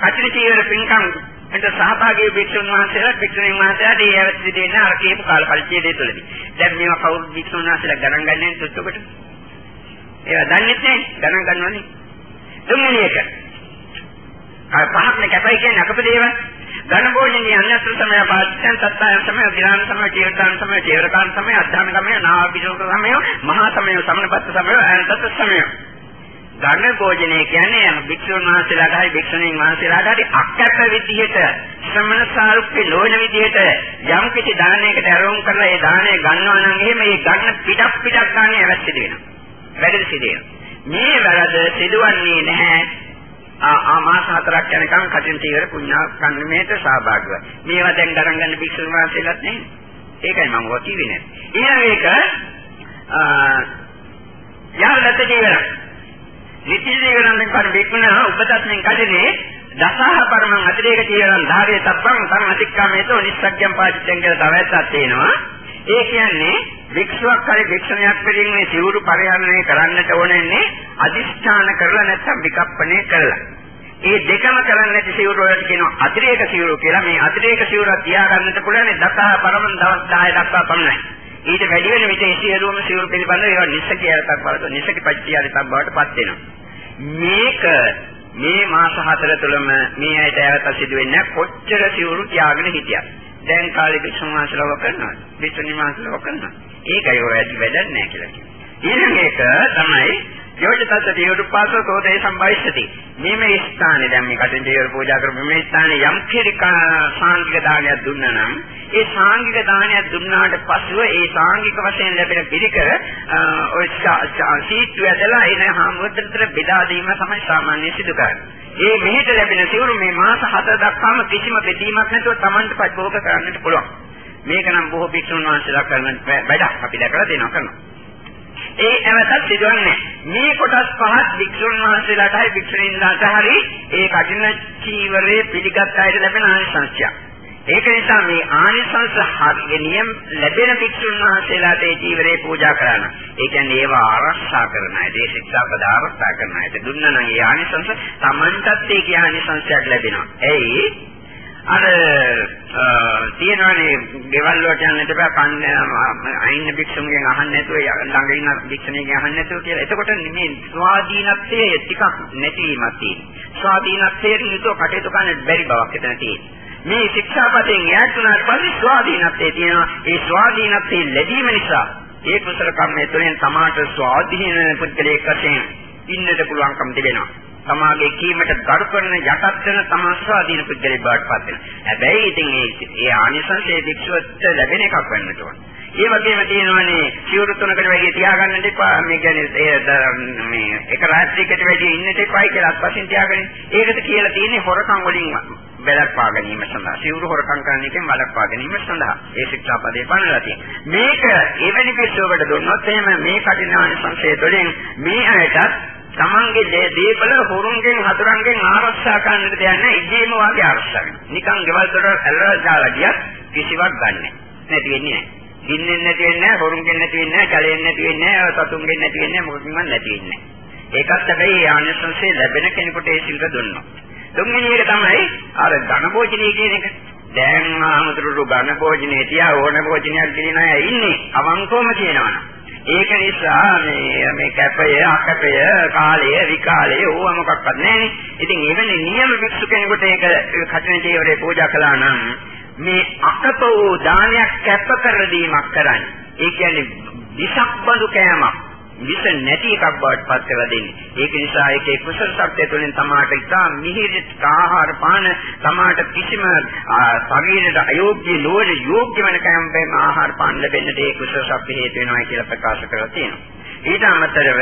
කටින චීවර පින්කම් එතන සහභාගී භික්ෂුන් වහන්සේලා භික්ෂුණීන් වහන්සේලාට ඒ අවස්ථි දෙන්න අර කියපු කාල පරිච්ඡේදය තුළදී. දැන් මේවා කවුරු භික්ෂුන් වහන්සේලා ගණන් ගන්නේ තුත්තකට? ඒවා දන්නේ නැහැ ගණන් ගන්නවනේ. තුන්වෙනි එක. අර පහක්නේ කැපයි කියන්නේ අකපදේව. ඝන භෝජනීය අන්නතර සමය පාච්ඡන් තත්තායන් සමය විරාම සමය චේතන සමය චේරකාන් සමය අධ්‍යාන සමය නාභිෂෝක සමය මහා සමය සමනපත්ත සමය අනතත් සමය ගන්න භෝජනය කියන්නේ භික්ෂුන් වහන්සේලාට හරි භික්ෂුණීන් වහන්සේලාට හරි අක්කප්ප විදිහට ශ්‍රමණ සාරුප්‍ය නොවන විදිහට යම් කිසි දානයකට අරමුණු කරලා ඒ දාණය ගන්නවා නම් එහෙම ඒ ගන්න පිටක් පිටක් ගන්න අවශ්‍ය වෙනවා. වැඩි සිදෙනවා. මේ වැරද සිදුවන්නේ නැහැ. ආ මාස හතරක් යනකම් කටින් තීවර පුණ්‍යා කන්නමේට සහභාගී වෙනවා. මේවා දැන් ගණන් ගන්න භික්ෂුන් වහන්සේලාත් නෙමෙයි. ඒකයි මම ඔය කිව්වේ නෑ. ඊළඟ එක ආ යාලත ජීවන නිත්‍යජීවනන් කර බික්ුණ උපදත්මින් කඩනේ දසහ පරමං අතිරේක ජීවනන් ධාරයේ තබ්බං තං අතික්‍රමේතෝ නිස්සග්ගම් පාදිච්චෙන් කියලා තව එකක් තියෙනවා. ඒ කියන්නේ වික්ෂුවක් හරි වික්ෂණයක් පිළින් මේ සිවුරු පරිහරණය කරන්නට ඕනෙන්නේ අදිෂ්ඨාන කරලා නැත්නම් විකප්පණය කරලා. ඒ දෙකම කරන්නේ නැති සිවුරු වලට කියනවා අතිරේක සිවුරු කියලා. මේ අතිරේක සිවුර තියාගන්නට පුළුවන් දසහ පරමං දවස් 10 දක්වා පමණයි. ඊට වැඩි වෙන විට ඒ සියලුම සිවුරු පිළිබඳව ඒවා නිස්සකියතක් බවට නිස්සකිපච්චියතක් බවට පත් වෙනවා. මේක මේ මාස හතර තුළම මේ ඇයට ඇවත සිදු වෙන්නේ කොච්චර සිවුරු තියාගෙන හිටියත්. දැන් කාලේ භික්ෂුන් වහන්සේලාව කරනවා. භික්ෂුන් වහන්සේලාව කරනවා. ඒකයි ඔය ඇති වැඩක් නැහැ කියලා කියනවා. ඊළඟ එක තමයි යෝජිතත් දේවරුපාසෝ තෝතේ සම්භවිෂති. මේ මේ ස්ථානේ දැන් මේ කටින් දේවරු පූජා කරපු මේ ස්ථානේ යම් කෙරිකා සාංගික දානයක් දුන්නා නම් ඒ සාංගික දානයක් දුන්නාට පසුව ඒ සාංගික වශයෙන් ලැබෙන පිළිකර ඔය සීට්ටු ඇදලා එන හාමුදුරුවන්ට බෙදා දීම තමයි සාමාන්‍ය සිදු කරන්නේ. ඒ මෙහෙට ලැබෙන සිවුරු මේ මාස 7 දක්වාම කිසිම බෙදීමක් නැතුව Tamanට පරිභෝග කරන්නට පුළුවන්. මේක නම් බොහෝ භික්ෂුන් වහන්සේලා කරන වැඩක් අපි දැකලා දෙනවා කරනවා. ඒ නැවතත් සිදුවන්නේ මේ කොටස් පහත් වික්ෂුන් වහන්සේලාට හරි වික්ෂුණීන්ලාට හරි ඒ කටින චීවරයේ පිළිගත් අයට ලැබෙන ආනිසංසයක්. ඒක නිසා මේ ආනිසංස හරියනියම් ලැබෙන වික්ෂුන් වහන්සේලාට ඒ චීවරේ පූජා කරන. ඒ කියන්නේ ඒවා ආරක්ෂා කරන අය, ඒ ශික්ෂාපද ආරක්ෂා කරන අයට දුන්නා නම් ඒ ආනිසංස Tamanටත් ඒ ආනිසංසයක් ලැබෙනවා. එයි අර තියෙනවානේ ගෙවල් වලට යන්නට බෑ කන්න අයින්න භික්ෂුන්ගෙන් අහන්න නැතුව ළඟ ඉන්න භික්ෂුණියගෙන් අහන්න නැතුව කියලා. එතකොට මේ ස්වාධීනත්වයේ ටිකක් නැතිවීමක් තියෙනවා. ස්වාධීනත්වයෙන් යුතුව කටයුතු කරන්න බැරි බවක් එතන තියෙනවා. මේ ශික්ෂාපදයෙන් ඈත් වුණාට පස්සේ ස්වාධීනත්වයේ තියෙනවා. ඒ ස්වාධීනත්වයේ ලැබීම නිසා ඒ කුසල කර්මය තුළින් සමාජ ස්වාධීන පුද්ගලයෙක් වශයෙන් ඉන්නට පුළුවන්කම තිබෙනවා. තමාගේ කීමට ගරු කරන යටත් වෙන තමා ස්වාධීන පුද්ගලෙක් බවට පත් වෙනවා. හැබැයි ඉතින් ඒ ඒ ආනිසංසයේ වික්ෂුවට ලැබෙන එකක් වෙන්නට ඕන. ඒ වගේම තියෙනවානේ සිවුරු තුනකට වැඩි තියාගන්න එපා. මේ කියන්නේ මේ එක රාත්‍රියකට වැඩි ඉන්නට එපායි කියලා අත්පසින් තියාගන්න. ඒකට කියලා තියෙන්නේ හොරකම් වලින් වැළක්වා ගැනීම සඳහා සිවුරු හොරකම් කරන එකෙන් වළක්වා ගැනීම සඳහා ඒ ශික්ෂාපදේ පනවලා තියෙනවා. මේක එවැනි පිස්සුවකට දුන්නොත් එහෙම මේ කටිනානි සංසය තුළින් මේ අයටත් තමන්ගේ දේපල හොරුන්ගෙන් හතුරන්ගෙන් ආරක්ෂා කරන්නට දෙයක් නැහැ. ඉදීම වාගේ ආරක්ෂා වෙනවා. නිකන් ගෙවල් දොර ඇල්ලලා දාලා ගියත් කිසිවක් ගන්නෙ නැති වෙන්නේ නැහැ. ගින්නෙන් නැති වෙන්නේ නැහැ, හොරුන්ගෙන් නැති වෙන්නේ නැහැ, කලෙන් නැති වෙන්නේ නැහැ, සතුන්ගෙන් නැති වෙන්නේ නැහැ, මොකකින්වත් නැති වෙන්නේ නැහැ. ඒකත් හැබැයි ආනිසංසය ලැබෙන කෙනෙකුට ඒ සිල්ක දුන්නා. තුන්වෙනි එක තමයි අර ධන භෝජනය කියන එක. දැන් ආමතුරු ඝන භෝජනේ තියා ඕන භෝජනයක් දිනන අය ඉන්නේ අවංකවම කියනවනේ. ඒක නිසා මේ මේ කැපය අකැපය කාලය විකාලය ඕවා මොකක්වත් නැහැනේ. ඉතින් එවැනි නියම වික්ෂු කෙනෙකුට ඒක කටින චේවරේ පූජා කළා නම් මේ අකප වූ දානයක් කැප කර දීමක් කරන්නේ. ඒ කියන්නේ විසක් බඳු කෑමක්. විස නැති එකක් බවට පත් කරලා දෙන්නේ. ඒක නිසා ඒකේ කුසල ශක්තිය තුළින් තමාට ඉතා මිහිරිත ආහාර පාන තමාට කිසිම ශරීරයට අයෝග්‍ය නොවන යෝග්‍ය වෙන කැම්පේම ආහාර පාන ලැබෙන්නට ඒ කුසල ශක්තිය හේතු වෙනවා කියලා ප්‍රකාශ කරලා තියෙනවා. ඊට අමතරව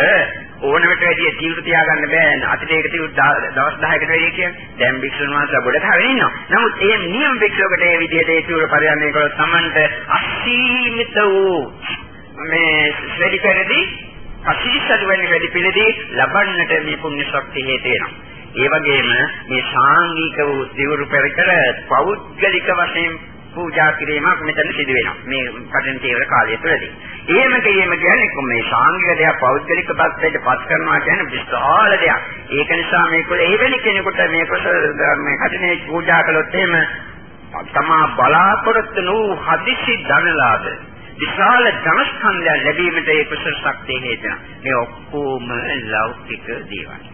ඕනකට වැඩිය තීව්‍ර තියාගන්න බෑ අතිරේක තීව්‍ර දවස් 10කට වැඩිය කියන්නේ දැන් භික්ෂුන් වහන්සේලා ගොඩ ගහගෙන ඉන්නවා. නමුත් ඒ නියම භික්ෂුවකට ඒ විදිහට ඒ තීව්‍ර පරිහරණය කළොත් Tamanට අසීමිත වූ මේ ශ්‍රේණි පෙරදී අසීසතු වෙන වැඩි පිළිදී ලබන්නට මේ පුණ්‍ය ශක්තිය හේතු වෙනවා. ඒ වගේම මේ සාංගික වූ දිවුරු පෙරකර පෞද්ගලික වශයෙන් පූජා කිරීමක් මෙතන සිදු වෙනවා. මේ කටින් තීව්‍ර කාලය තුළදී. එහෙම කියීම කියන්නේ මේ සාංගික දෙයක් පෞද්ගලික පැත්තට පත් කරනවා කියන්නේ විශාල දෙයක්. ඒක නිසා මේක එවැනි කෙනෙකුට මේක මේ කටිනේ පූජා කළොත් එහෙම තමා බලාපොරොත්තු වූ හදිසි ධනලාභ විශාල ධනස්කන්ධය ලැබීමට ඒ කුසල ශක්තිය හේතුන. මේ ඔක්කොම ලෞකික දේවල්.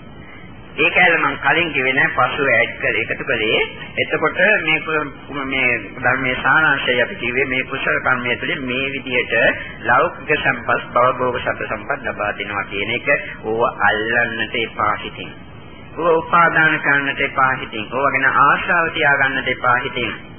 ඒක ඇල මම කලින් කිව්වේ නෑ පසුව ඇඩ් කර එකතු කළේ. එතකොට මේ මේ ධර්මයේ සාරාංශය අපි කිව්වේ මේ කුසල කර්මය තුළින් මේ විදිහට ලෞකික සම්පත් භවභෝග සත්‍ය සම්පත් ලබා දෙනවා කියන එක ඕව අල්ලන්නට එපා හිතින්. ඕව උපාදාන කරන්නට එපා හිතින්. ඕව ගැන ආශාව තියාගන්නට එපා හිතින්.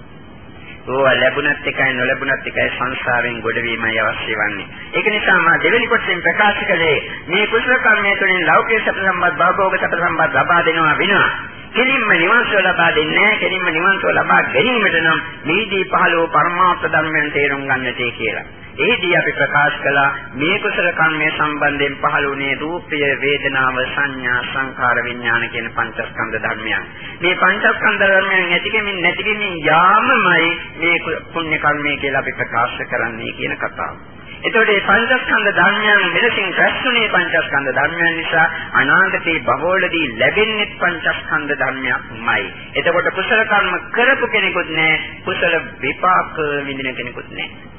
ඕවා ලැබුණත් එකයි නොලැබුණත් එකයි සංසාරයෙන් ගොඩවීමයි අවශ්‍ය වන්නේ. ඒක නිසා මා දෙවෙනි කොටසෙන් ප්‍රකාශ කළේ මේ කුසල කර්මය තුළින් ලෞකික සත්‍ය සම්බන්ධ භවෝග සත්‍ය සම්බන්ධ ලබා දෙනවා වෙනවා. කෙලින්ම නිවන් සුව ලබා දෙන්නේ නැහැ. කෙලින්ම නිවන් සුව ලබා ගැනීමට නම් මේදී පහළ වූ පරමාර්ථ ධර්මයන් තේරුම් ගන්නට කියලා. එහිදී අපි ප්‍රකාශ කළා මේ කුසල කර්මය සම්බන්ධයෙන් පහළ වුණේ රූපය, වේදනාව, සංඥා, සංඛාර, විඥාන කියන පංචස්කන්ධ ධර්මයන්. මේ පංචස්කන්ධ ධර්මයන් ඇතිකෙමින් නැතිකෙමින් යාමමයි මේ පුණ්‍ය කර්මය කියලා අපි ප්‍රකාශ කරන්නේ කියන කතාව. එතකොට මේ පංචස්කන්ධ ධර්මයන් මෙලෙසින් රැස්ුනේ පංචස්කන්ධ ධර්මයන් නිසා අනාගතේ භවවලදී ලැබෙන්නේ පංචස්කන්ධ ධර්මයක්මයි. එතකොට කුසල කර්ම කරපු කෙනෙකුත් නැහැ, කුසල විපාක විඳින කෙනෙකුත් නැහැ.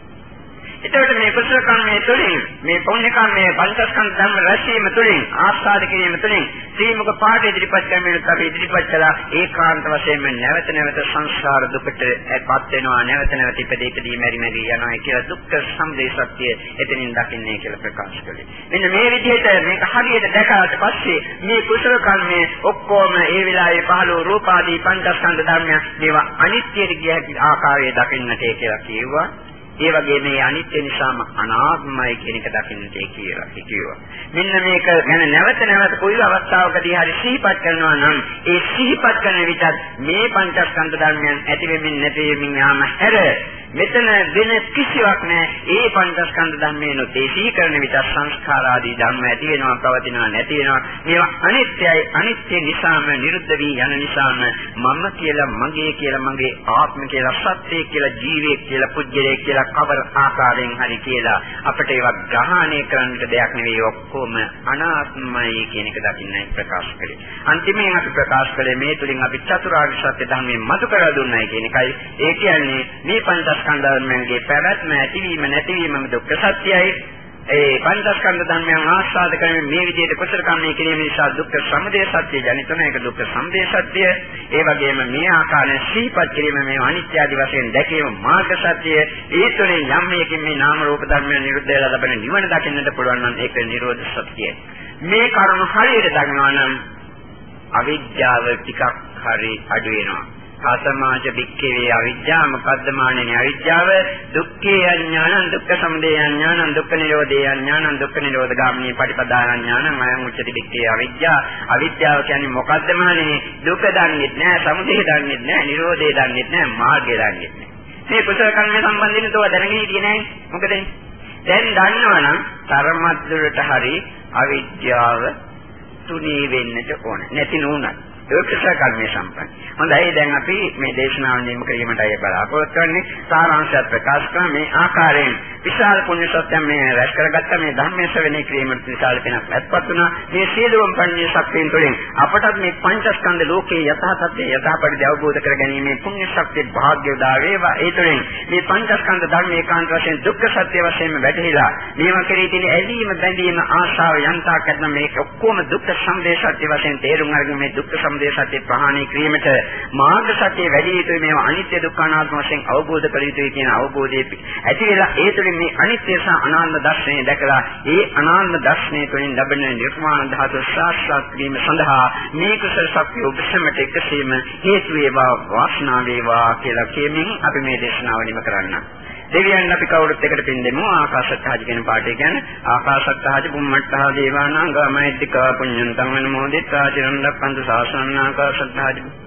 එතකොට මේ කුසල කර්මයේ තුලින් මේ පුණ්‍ය කර්මයේ පංචස්කන්ධ ධර්ම රැස්වීම තුලින් ආස්වාද කිරීම තුලින් ශ්‍රීමුක පාඩ ඉදිරිපත් කරමින් අපි ඉදිරිපත් කළා ඒකාන්ත වශයෙන්ම නැවත නැවත සංසාර දුකට පත් වෙනවා නැවත නැවත ඉපදී ඉපදී මෙරි මෙරි යනවා කියලා දුක්ඛ සමුදය සත්‍ය එතනින් දකින්නේ කියලා ප්‍රකාශ කළේ. මෙන්න මේ විදිහට මේක හරියට දැකලාට පස්සේ මේ කුසල කර්මයේ ඔක්කොම ඒ වෙලාවේ පහළ වූ රූපාදී පංචස්කන්ධ ධර්මයන් මේවා අනිත්‍යද කිය ආකාරයේ දකින්නට කියලා කිව්වා. ඒ වගේ මේ අනිත්‍ය නිසාම අනාත්මයි කියන එක දකින්නට කියලා කිව්වා. මෙන්න මේක ගැන නැවත නැවත කොයි අවස්ථාවකදී හරි සිහිපත් කරනවා නම් ඒ සිහිපත් කරන විටත් මේ පංචස්කන්ධ ධර්මයන් ඇති වෙමින් නැති වෙමින් යාම හැර මෙතන වෙන කිසිවක් නැහැ. ඒ පංචස්කන්ධ ධර්මයේ නොදේශී කරන විට සංස්කාර ආදී ධර්ම ඇති වෙනවා, පවතිනවා, නැති වෙනවා. මේවා අනිත්‍යයි. අනිත්‍ය නිසාම නිරුද්ධ වී යන නිසාම මම කියලා, මගේ කියලා, මගේ ආත්ම කියලා, සත්‍යය කියලා, ජීවය කියලා, පුජ්‍යලය කියලා කවර ආකාරයෙන් හරි කියලා අපිට ඒවා ග්‍රහණය කරන්නට දෙයක් නෙවෙයි ඔක්කොම අනාත්මයි කියන එක දකින්නයි ප්‍රකාශ කළේ. අන්තිමයෙන් අපි ප්‍රකාශ කළේ මේ තුලින් අපි චතුරාර්ය සත්‍ය ධර්මයේ මතු කරලා දුන්නයි කියන එකයි. ඒ කියන්නේ මේ පංච පංචස්කන්ධ ධර්මයන්ගේ පැවැත්ම ඇතිවීම නැතිවීමම දුක්ඛ සත්‍යයි. ඒ පංචස්කන්ධ ධර්මයන් ආස්වාද කරමින් මේ විදිහට කුසල කර්මයේ කිරීම නිසා දුක්ඛ සමුදය සත්‍ය ජනිත වෙන එක දුක්ඛ සමුදය සත්‍ය. ඒ වගේම මේ ආකාරයෙන් සීපත් කිරීම මේ අනිත්‍ය ආදි වශයෙන් දැකීම මාර්ග සත්‍ය. ඒ තුළින් යම් මේකින් මේ නාම රූප ධර්මයන් නිරුද්ධ වෙලා ලබන නිවන දකින්නට පුළුවන් නම් ඒක නිරෝධ සත්‍යයි. මේ කරුණු හරියට දක්නවා නම් අවිද්‍යාව ටිකක් හරි අඩු වෙනවා. ආසමාජ වික්කේ අවිජ්ජා මොකද්ද මානේ අවිජ්ජාව දුක්ඛේ අඥානං දුක්ඛ සමුදය අඥානං දුක්ඛ නිරෝධේ අඥානං දුක්ඛ නිරෝධ ගාමිනී පටිපදා අඥානං අයං උච්චති වික්කේ අවිජ්ජා. අවිද්‍යාව කියන්නේ මොකද්ද මානේ දුක දන්නේ නැහැ සමුදය දන්නේ නැහැ නිරෝධේ දන්නේ නැහැ මාර්ගය දන්නේ නැහැ මේ කුසල කර්ම සම්බන්ධයෙන් තව දැනගෙන හිටියේ නැහැ මොකද? දැන් දන්නවනම් තරමත් දුරට හරි අවිද්‍යාව තුනී වෙන්නට ඕන. නැති නෝනත්. ඒක කුසල කර්මයේ සම්පන්න. හොඳයි දැන් අපි මේ දේශනාව නිම කිරීමටයි බලාපොරොත්තු වෙන්නේ. සාරාංශයක් ප්‍රකාශ කරන මේ ආකාරයෙන් විශාල පුණ්‍ය සත්‍යම් මේ රැස් කරගත්ත මේ ධර්මයේ ශ්‍රවණය කිරීමට විශාල පිනක් ඇත්පත් වුණා. මේ සියලුම පුණ්‍ය ශක්තියන් තුළින් අපටත් මේ පංචස්කන්ධ ලෝකයේ යථා තත්ත්වය යථාපරිදි අවබෝධ කර ගැනීමේ පුණ්‍ය ශක්තිය භාග්‍ය උදා වේවා. ඒ තුළින් මේ පංචස්කන්ධ ධර්ම ඒකාන්ත වශයෙන් දුක්ඛ සත්‍ය වශයෙන්ම වැටහිලා මේවා කෙරෙහි තියෙන ඇලීම බැඳීම ආශාව යන්තා කරන මේක ඔක්කොම දුක්ඛ සම්දේ සත්‍ය වශයෙන් තේරුම් අරගෙන මේ දුක්ඛ සමුදය සත්‍ය ප්‍රහාණය කිරීමට මාර්ග සත්‍ය වැඩි යුතුයි මේවා අනිත්‍ය දුක්ඛ අනාත්ම වශයෙන් අවබෝධ කළ යුතුයි කියන අවබෝධය ඇති වෙලා ඒ තුළින් මේ අනිත්‍ය සහ අනාත්ම දර්ශනය දැකලා ඒ අනාත්ම දර්ශනය තුළින් ලැබෙන නිර්වාණ ධාතු සාක්ෂාත් වීම සඳහා මේ කුසල ශක්තිය උපසමට එකසීම හේතු වේවා වාසනාව වේවා කියලා කියමින් අපි මේ දේශනාව නිම කරන්නම් දෙවියන් අපි කවුරුත් එකට පින් දෙමු. ආකාශත්හාජ කියන පාඩේ කියන්නේ ආකාශත්හාජ බුම්මට්ටහා දේවානාංග මෛත්‍තිකා පුඤ්ඤන්තං අනුමෝදිතා චිරන් රක්ඛන්තු ශාසනං ආකාශත්හාජ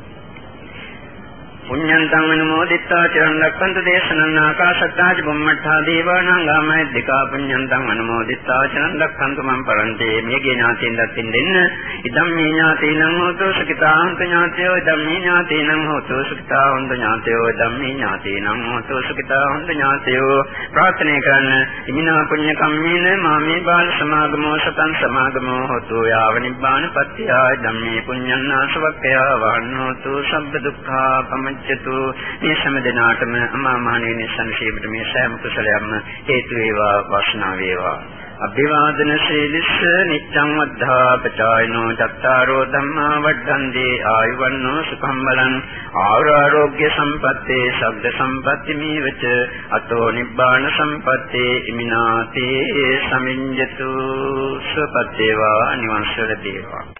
පුඤ්ඤන්තං අනුමෝදිත්වා චිරන් රැක්කන්තු දේශනං ආකාශත්තාජ බුම්මඨා දේවානං දිකා පුඤ්ඤන්තං අනුමෝදිත්වා චිරන් රැක්කන්තු මම් පරන්තේ මේගේ ඥාතීන් දත්ින් දෙන්න. ඉදම් මේ ඥාතීනං හෝතු සුඛිතාන්ත ඥාතයෝ ඉදම් මේ ඥාතීනං හෝතු සුඛිතාන්ත ඥාතයෝ ඉදම් මේ ඥාතීනං හෝතු සුඛිතාන්ත ඥාතයෝ. ප්‍රාර්ථනා කරන්න ඉමිනා පුඤ්ඤ කම්මේන මාමේ බාල සමාගමෝ සතං සමාගමෝ හෝතු යාව නිබ්බාන පත්‍ත්‍ය. ධම්මේ පුඤ්ඤන්නාසවක්ඛයා වහන්නෝතු සබ්බ දුක්ඛා පම පමුච්චතු මේ සෑම දිනාටම අමා මහ නිවන සංශීපට මේ සෑම කුසලයක්ම හේතු වේවා වාසනාව වේවා. අභිවාදන ශීලිස්ස නිච්ඡං වද්ධා පචායනෝ චත්තාරෝ ධම්මා වඩ්ඩන්දී ආයුවන්නෝ සුඛම් බලං ආරෝග්‍ය සම්පත්තේ ශබ්ද සම්පatti මේවච අතෝ නිබ්බාන සම්පත්තේ ඉමිනාතේ සමිඤ්ඤතු සුපත්තේවා නිවංශර දේවා